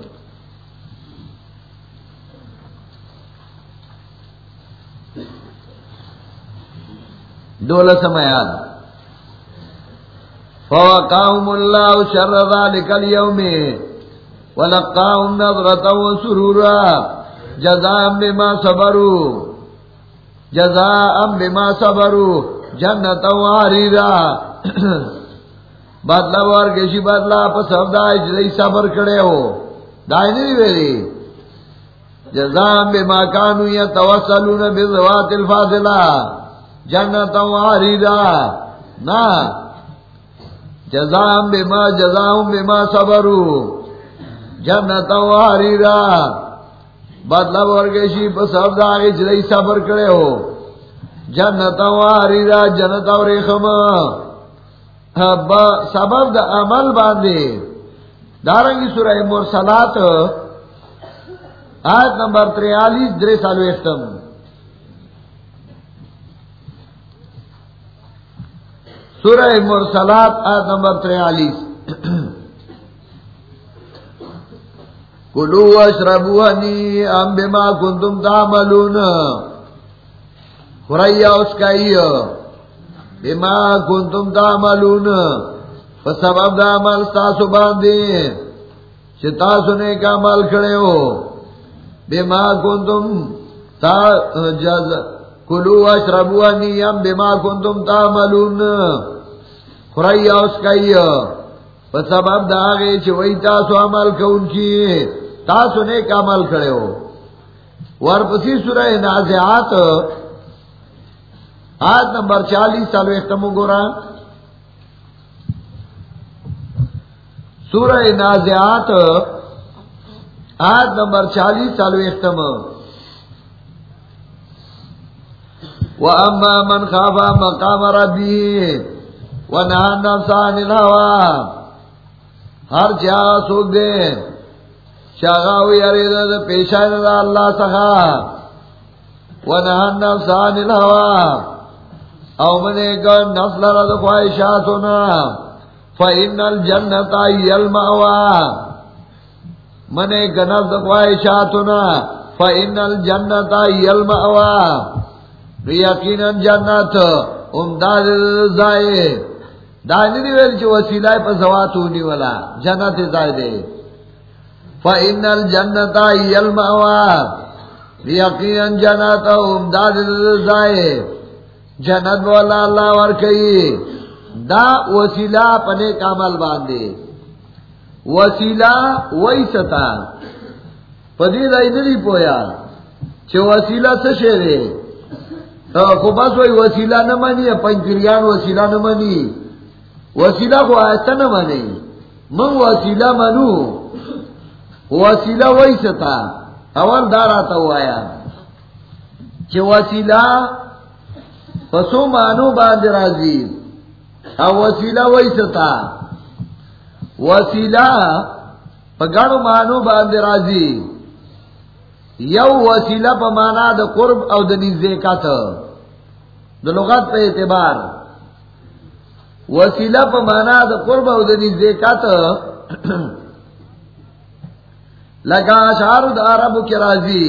S2: دو لسم یاد فوقاهم الله شر ذلك اليوم ولقاهم نظرة وسرورا۔ جزاء بما صبروا۔ جزاء بما صبروا۔ جنة وعريرا بدلا ور گشی بدلا پس ابدا اجلی صبر کڑے ہو۔ دائی نہیں ویلی۔ جزاء بما كانوا يتوسلون بالذوات الفاضلة جنة وعريرا نا۔ جزام بما جزام بما صبرو۔ جنت واریرا بدلا ورگشی پس اب داغی چلی صبر کرے ہو۔ جنت واریرا جنت اور ریخم سبب دا عمل باندے دارنگی سورہ مرسلات، آیت نمبر تریالیس درے سالو اختم سورہ مرسلات، آیت نمبر تریالیس. کلو اشربو ہنی ام بما کنتم تعملون. خریا اس کا بما کنتم تعملون. فسبب دا عمل ستاسو باندے چتاسو نے کا عمل کھڑے ہو بما کنتم تا جز کلو اشربو انیم بما کنتم تعملون. خریا اس کئی سبب دا آگے چھ وہی تاسو عمل کون کی تاسو نے کا عمل کھڑے ہو ورپسی سورہ نازعات آیت نمبر چالیس سالو اختمو گورا۔ سورہ نازعات آیت نمبر چالیس سالو اختمو وَأَمَّا مَنْ خَافَ مَقَامَ رَبِّهِ وَنَهَى النَّفْسَ عَنِ الْهَوَىٰ۔ ہر چاہ سوک دے۔ شاغاوی ارید پیشہ دا اللہ سخا۔ وَنَهَى النَّفْسَ عَنِ الْهَوَىٰ۔ او منے کر نفس لرد خواہشاتنا فَإِنَّ الْجَنَّةَ يَلْمَعْوَا منے کر نفس خواہشاتنا فَإِنَّ الْجَنَّةَ يَلْمَعْوَا یقینا جنت امداد زائے۔ دی ویل چی وسیلہ پا زواتو نی والا۔ جنت زائے دے۔ فَإِنَّ الْجَنَّةَ يَلْمَعْوَا یقینا جنت امداد زائے۔ جنت والا اللہ ورکی دا وسیلہ پنے کامل باندے وسیلہ وہی ستا۔ پدی دائی نی پویا۔ چی وسیلہ سشے دے کو بس وہی وسیلہ نہ مانی پنچریان وسیلہ نہ مانی وسیلہ کو ایسا نہ مانی من وسیلہ منو۔ وسیلہ وہی ستا۔ اول دار آتا ہوا آیا کہ وسیلہ پسو مانو باندھ راضی او وسیلہ وہی ستا وسیلہ پگڑ مانو باندھ راضی یو وسیلہ پا مانا دا قرب او دا نزدیکت دا لغت پہ اعتبار. وسیلہ پا مانا دا قرب او دا نزدیکت لگا اشعار دا عربو کی رازی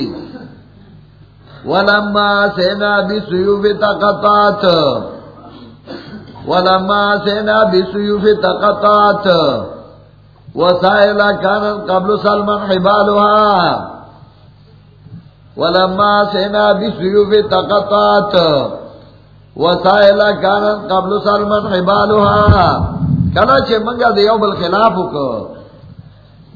S2: ولما سینا بسیوف تقطات ولما سینا بسیوف تقطات وسائلہ کانت قبل سلمان حبالوها ولما سینا بسیوف تقطات وسائلہ کانت قبل سلمت حبالوها کلا چه منگا دیو بالخلافو که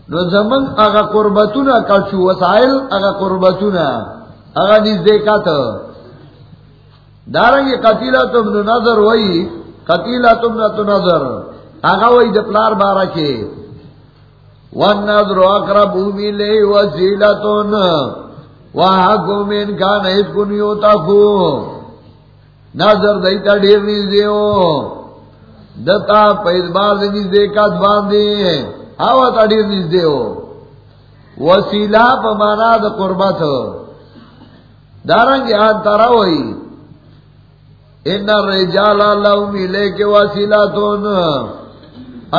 S2: نو زمن اگا قربتونا کلچو وسائل اگا قربتونا اگا نزدیکات دارنگی قتیلتم نو نظر وئی قتیلتم نو نظر۔ اگا وئی دپلار بارا کے۔ ون نظر والنظر اقربو ملی وسیلتون وہاں کو میں کا نہیں کو نہیں ہوتا کو نظر دیتا ڈیر نہیں دیو دتا پیس بار نہیں دے کا باندھے ہوا تا ڈیر نہیں دیو وسیلہ پمانا دا قربت۔ ہو دارنگ یہاں تارا ہوئی ان رجال اللہ ملے کے وسیلہ تو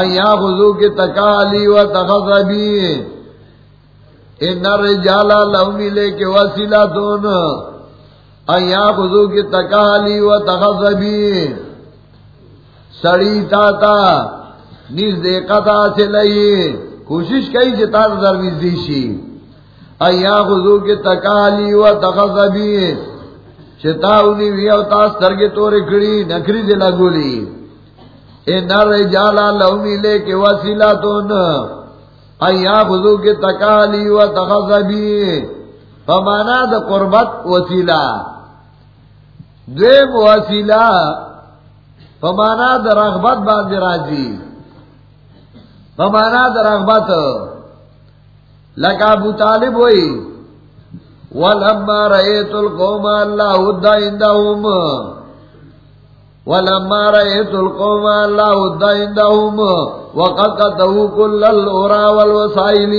S2: یہاں خزو کے تکالی و تخصبی ان رجالا لو ملے کے وسیلہ دون ایا خزو کی تکالی و تخصبی سڑی تا تا. نیز دیکھتا سے لئی کوشش کئی جتا در نزدیشی ایا خزو کی تکالی و تخصبی چتاونی وی او تاس ترگے تورے کھڑی نکری دلا گولی ان رجالا لو ملے کے وسیلہ دون ایا خذو کے تکالی و تغذبی فمانا دا قربت وسیلہ. دویم وسیلہ فمانا دا رغبت باندھ راجی. بمانا در رغبت لکا ابو طالب ہوئی ولما رأيت القوم الله ودى عندهم ولما رأيت القوم الله ودى عندهم وقد قطعوا كل الأورا والوسائل،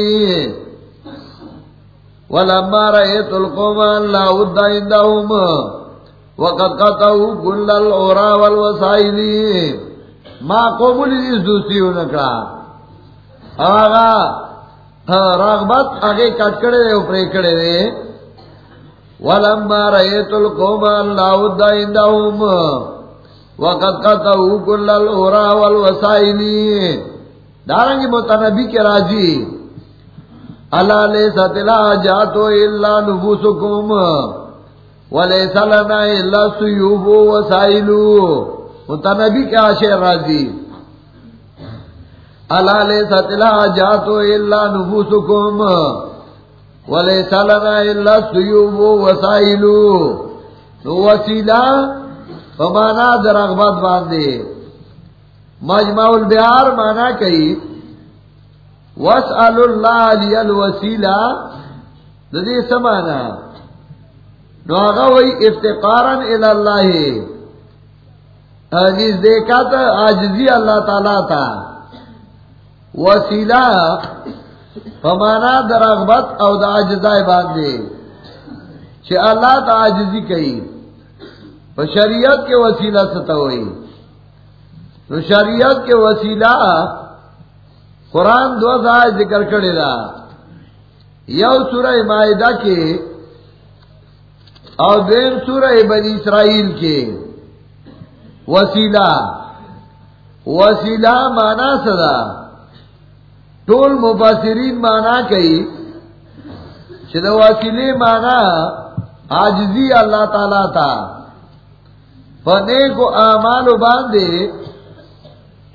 S2: ولما رأيت القوم الله ودى عندهم وقد قطعوا كل الأورا والوسائل، ما قوم لديس دوستیوں نکڑا آغا ہاں، رغبت آگے کٹ کڑے دے اوپرے کڑے دے۔ ولما رأيت القوم الله ودى عندهم، وقد قطعوا كل الأورا والوسائل دارنگی متنبی کے راجی اللہ لے ستلا جاتو الا نفوسکم، ولیس لنا الا سیوب وسائلو متنبی کے آشیر راجی اللہ لے ستلا جاتو نفوسکم سیوب وسائلو وسیلہ فمانا در اغبت باندے. مجمع البیار مانا کئی. وسأل اللہ علی الوسیلہ. سمانا. نو آغا وی افتقارن الاللہ. نیز دیکھا تا آجزی اللہ تعالی تا. وسیلہ فمانا در اغبت او دا آجزائی باندے چھے اللہ تا کئی شریعت کے وسیلہ ستا ہوئی تو شریعت کے وسیلہ قرآن دو ذائع ذکر کرے دا یو سورہ معاہدہ کے اور دین سورہ بنی اسرائیل کے وسیلہ وسیلہ مانا سدا ٹول مبصرین مانا کئی چلو وسیلے مانا آجزی اللہ تعالی تھا فنے کو آمال باندھے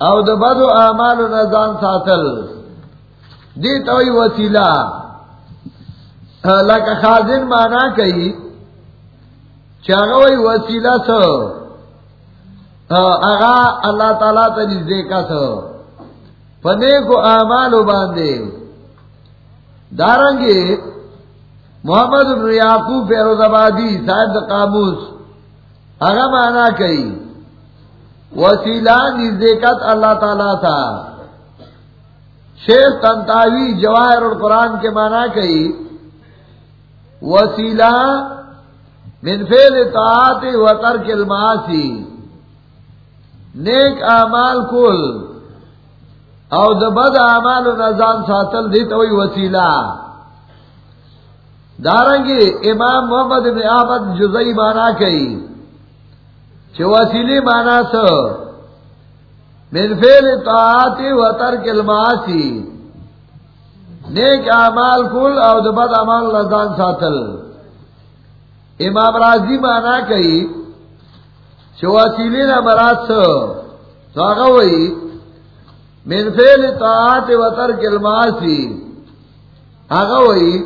S2: او د بدو اعمال نزان ساتل. دی توي وسیلہ لکه خازن معنا کوي چاغوي وسیلہ سو اغا اللہ تعالی ته نږدې کا سو پنے کو اعمال باندې دارنګي محمد بن یعقوب فیروز آبادی صاحب قاموس۔ اغا معنا کوي وسیلہ نزدیکت اللہ تعالی تھا۔ شیخ تنتاوی جواہر القرآن کے معنی کئی، وسیلہ من فیل طاعت و ترک المعاصی۔ نیک اعمال کل۔ او د بد اعمال و نظام ساتل دی توئی وسیلہ دارنگی امام محمد بن احمد جزئی مانا کئی چھ وسیلی مانا سو من فیل طاعت و ترک المعاصی. نیک اعمال کل او د بد اعمال لزان ساتل. امام راضی مانا کئی چھ وسیلی نا مراد سو تو آگا وئی من فیل طاعت و ترک المعاصی. آگا وئی،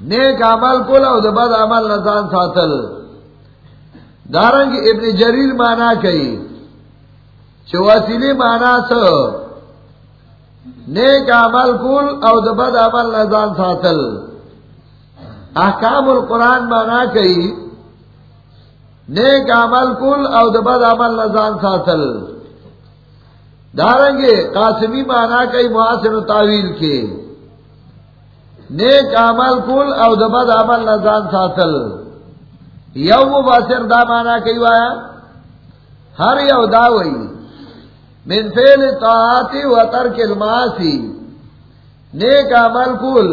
S2: نیک عمل کل او د بد عمل لزان ساتل. دارنگ ابن جریر مانا کئی چوسیلی مانا سو نیک عمل کول او دبد عمل نظام ساتل. احکام القرآن مانا کئی نیک عمل کول او دبد عمل نظام ساتل. دارنگ قاسمی مانا کئی محاسن تعویل کے۔ نیک عمل کول او دبد عمل نظام ساتل۔ یو مباصر دا مانا کئی وایا، ہر یو دا وئی۔ من فیل طاعتی و ترک الماسی نیک عمل کول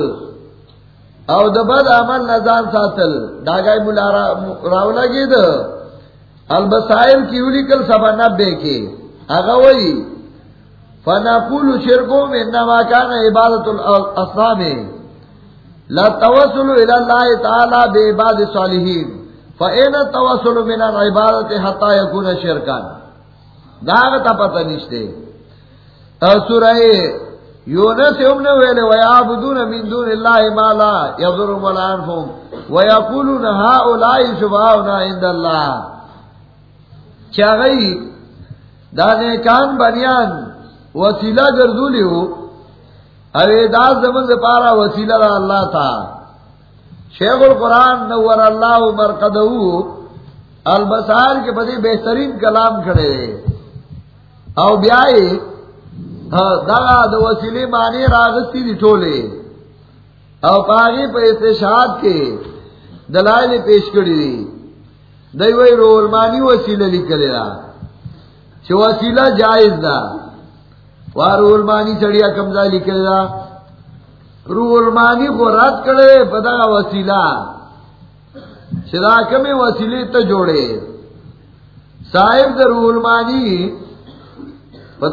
S2: او د بد عمل نظام ساتل۔ دا گای مولا راو دا۔ البسائل کی اولی کل سبا نبے کے۔ اگا وئی۔ فنقول شرکو من نما کان عبادت الاصنام. لا توسل الى الله تعالی بعباد الصالحین فین توسل من العبادت حتا یکون شرکان داغتا پتہ نشتے. سورہ یونس امن ویلے ویعبدون من دون اللہ ما لا یضرم ولا انفهم ویقولون هؤلاء شفاؤنا عند اللہ چاگئی، دانے کان بنیان وسیلہ گردولی ہو۔ ارے داس زمن سے پارا وسیلہ اللہ تھا شیخ القرآن نور اللہ مرکد البسار کے بدے بہترین کلام کھڑے۔ او بیائی ہاں، دغا دو وسیلے مانے راگستی دی ٹولے او پاگی پہ استشاد کے دلائل پیش کری دی۔ دیوئی رولمانی وسیلہ لکلے را۔ وسیلہ جائز دا۔ وہاں رولمانی چڑیا کمزا لکلے را رولمانی کو رد کرے پتا وسیلہ شراک میں وسیلے تو جوڑے صاحب در رولمانی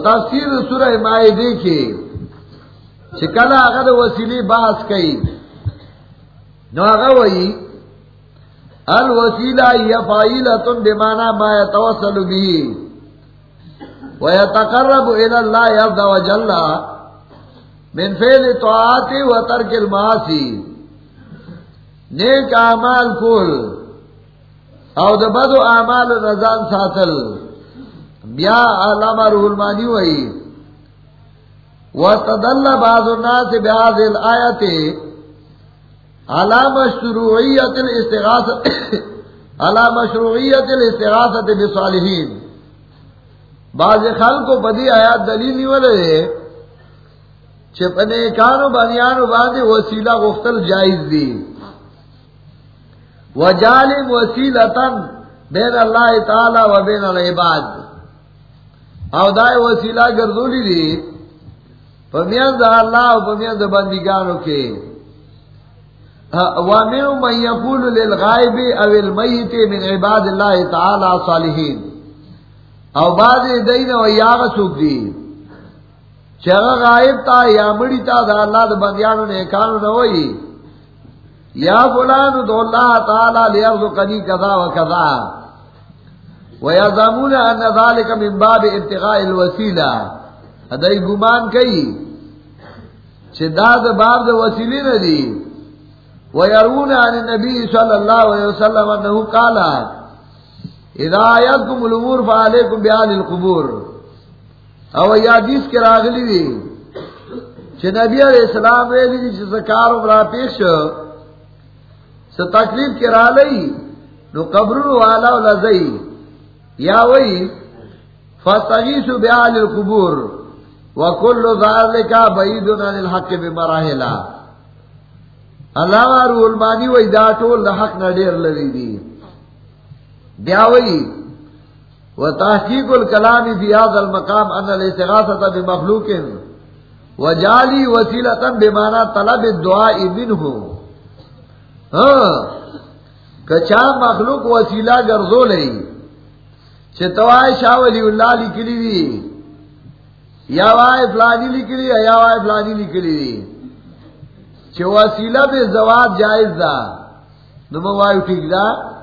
S2: تفسیر سورہ مائے دیکھے چکلا اگر وسیلی باس کئی نو اگر وہی الوسیلہ یا فائلہ تم بمانا ما يتوصل بھی ويتقرب الى الله عز وجل من فعل و ترک المعاصی نیک اعمال کول او د بدو اعمال رضان ساتل. بیا علامہ روح المانی وئی، وتدل بعض الناس بهذه الايه على مشروعيه الاستغاثه على مشروعيه الاستغاثه بالصالحين بعض خلق کو بدی آیات دلیل نہیں ولے چپنے کانو بنیانو باندے وسیلہ غفتل جائز دی۔ وجالم وسیلتن بین اللہ تعالی و بین العباد۔ او دای وسیلہ گردولی دی پمیان اللہ و پمیان دا بندگانو کے۔ وامن من یقول للغائب او المیت من عباد اللہ تعالی صالحین۔ او بعد دین و یاغ سوک دی. چگہ غائب تا، یا مڑی تا، دا اللہ دا بندیانو نے کانو نوئی یا فلانو دو اللہ تعالی لیرزقنی کذا و کذا. ويزعمون ان ذلك من باب ابتغاء الوسيله ادای ګمان کوي چې دا د باب د وسیلې نه دي ويرون عن النبي صلى الله عليه وسلم انہو انه قال اذا يقم الامور فعليكم بآل القبور. او یا حدیث کې راغلي دي نبی عليه السلام ویلي دي چې زکار عمره پیښ څه تکلیف کې را لې نو قبرونو والا ولزئی یا وہی فتغیث بیال القبور، وکل ذالک بعید عن الحق بمراحل اللہ رول مانی وہی دا ټول د حق نه ډیر لري دي بیا وہی وتحقیق الكلام في هذا المقام ان الاستغاثه بمخلوق وجالي وسيله بمعنى طلب الدعاء منه. ہاں کچا مخلوق وسیلہ گرزو لئی چتوائے شاہ ولی اللہ لکلی دی، یا وائے فلانی لکلی، یا وائے فلانی لکلی دی۔ چھ وسیلہ بے زواد جائز دا، نمو وائے ٹھیک دا؟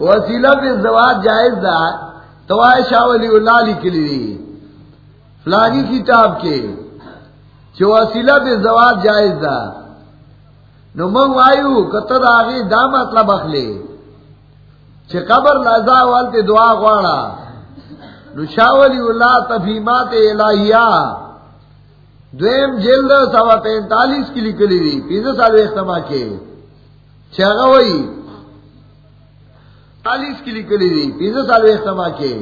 S2: وسیلہ بے زواد جائز دا توائے شاہ ولی اللہ لکلی دی فلانی کتاب کے۔ چھ وسیلہ بے زواد جائز دا۔ نمو وائیو کتر آگے دا مطلب اخلے۔ چھ قبر لازا والتے دعا غواڑا نشاولی اللہ تفیمات الہیہ۔ دویم جلد سوا پینتالیس کی لکلی دی پیزا سال اختما کے۔ چھگا وئی تالیس کی لکلی دی. پیزا سال اختما کے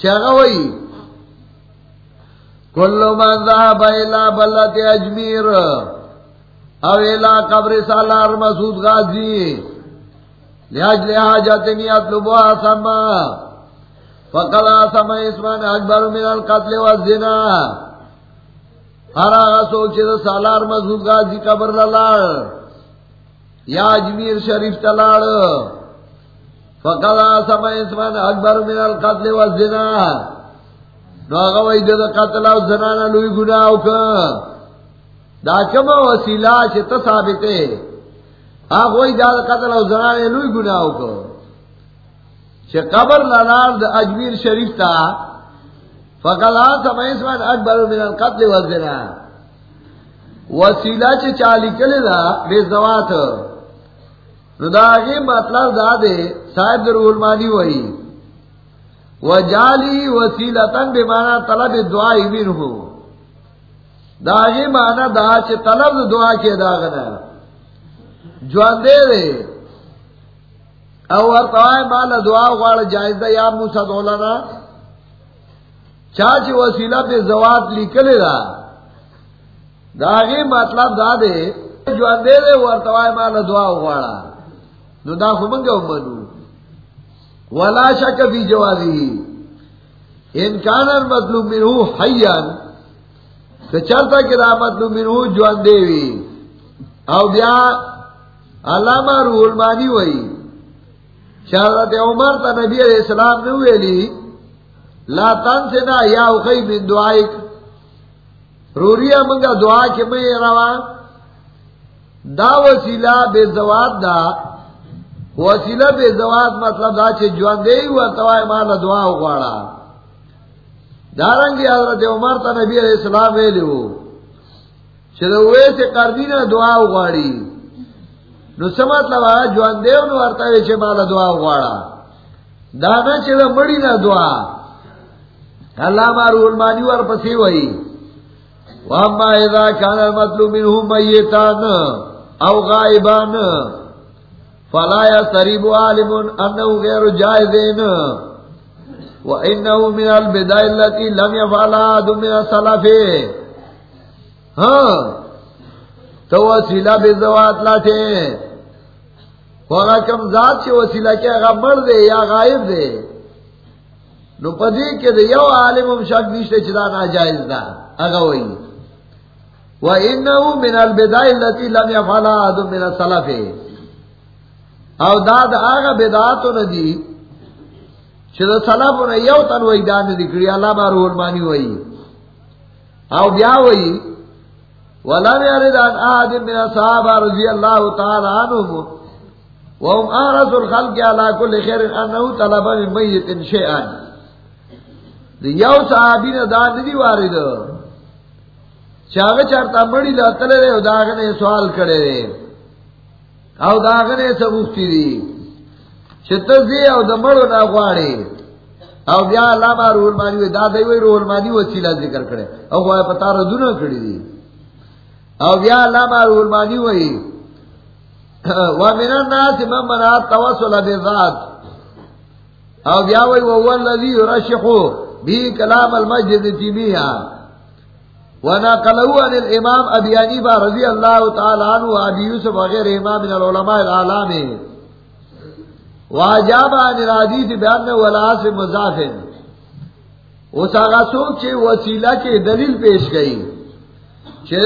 S2: چھگا وئی کلو من ذهب الى بلد اجمیر. او الى قبر سالار مسعود غازی. لحاج لحاج اتنی اطلبوا سما. فقل سما اسمان اکبر من القتل والزنا. ہر آغا سوچے دا سالار مسعود غازی قبر للاڑ یا اجمیر شریف تلاڑ فقل سما اسمان اکبر من القتل والزنا. نو آغا وی دا قتل و زنانا لوی گناہو کا دا کما وسیلہ چھ تصابتے آگ وی دا قتل و زنانا لوی گناہو کا چھ قبر لنار دا اجمیر شریف تا. فقل سما اسمان اکبر من القتل والزنا. وسیلہ چھ چالی کلی دا بے نو دا آگے مطلب دا دے صاحب در علمانی وئی. وہ جالی وسیل بے مانا طلب دعا امین ہو داغی مانا دا چ طلب دعا کے داغنا جوان دے دے. او ورطوائے مالا دعا غاڑ جائز دا یا موسیٰ دولانا چاچ وسیلہ پہ زوات لکلے دا. داغی مطلب دا دے. جوان دے دے ورطوائے مالا دعا غاڑا نو دا خمنگا امنو ولا شک فی جوازی. انکان مطلوب منہو حیان تو چلتا کہ دا مطلوب منہو جوان دیوی. او بیا علامہ روح المانی وئی شہرت عمر تا نبی علیہ السلام نے ویلی، لا تن سے نہ یا اخی من دعائک. روریا منگا دعا کے میں روا، دا وسیلہ بے زواد دا وسیلہ بے زواد مطلب دا چھے جوان دے ہوا توائے مالا دعا اگواڑا دارنگی حضرت عمر تا نبی علیہ السلام وے لیو چھے دا ہوئے سے کردینا دعا اگواڑی نو سمت لبا جوان دیو نو ارتاوے چھے مالا دعا اگواڑا دانا چھے دا مڑی نا دعا۔ اللہ مارو المانی ور پسی وئی۔ واما اذا کان المطلوب منہم میتان او غائبان۔ فلا يستريب عالم انه غير جائز وانه من البدع التي لم يفعلها احد من السلف. ہاں تو وسیلہ بے زوات لاتے ہوگا کم ذات سے وسیلہ کیا اگر مر دے یا غائب دے نو پدی کے دے یو عالم ام شک نیشتے چدا ناجائز دا اگا وئی وَإِنَّهُ مِنَ الْبِدَائِ الَّتِي لَمْ يَفْعَلَهَا أَحَدٌ مِنَ السَّلَفِ. او داد آگا بیداتو ندی چھ دا سلام نے یو تن وی دان دکڑی اللہ ما روح المانی وی او بیا وی ولم یرد ان آد من صحابہ رضی اللہ تعالی عنہم وهم آرس الخلق علا کل خیر انہو طلبا من میت شیئن دی یو صحابی نے دان دی وارد چاگہ چارتا مڑی لاتلے رہے او داغنے سوال کرے رہے او داغنے سبوختی دی؟ چتزی او دمڑو نا غواڑی او بیا اللہ ما روح المانی وی، دا دیوی روح المانی وسیلہ ذکر کرے او خواہ پتا ردونا کری دی او بیا اللہ ما روح المانی وی ومن الناس من منات توسل بذات. او بیا وی، وهو الذي يرشحو بی کلام المجد تیمیہ. ونقلوا عن الامام ابي حنيفه رضي الله تعالى عنه وابي يوسف وغير امام من العلماء الاعلام واجاب عن الحديث بان ولاس مضاف. اس آغا سوک چھے وسیلہ کے دلیل پیش گئی. چھے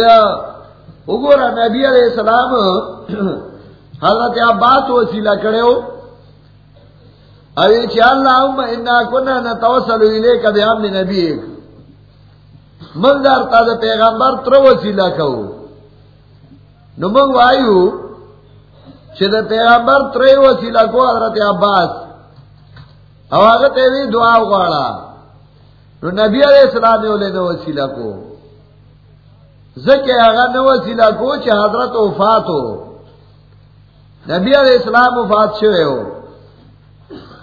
S2: اگورا نبی علیہ السلام حضرت عباس وسیلہ کرے ہو. اوی چھے اللہم انا کننا نتوصلو الے کا بیام نبی ایک منگار تا دا پیغمبر تر وسیلہ کو نو منگ وایو چھ دا پیغمبر تر وسیلہ کو حضرت عباس. او آگا تیوی دعا اگوارا نو نبی علیہ السلام نے نو وسیلہ کو زکے آگا نو وسیلہ کو چھ حضرت وفات ہو نبی علیہ السلام وفات شوئے ہو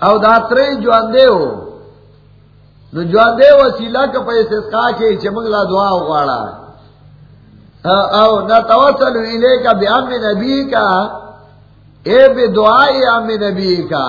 S2: او دا تری جو اندے ہو نو دے وسیلہ کا پیسے کا کے چمگلا دعا اگاڑا او نہ توسل ویلے کا بیام نبی کا اے بے دعا عام نبی کا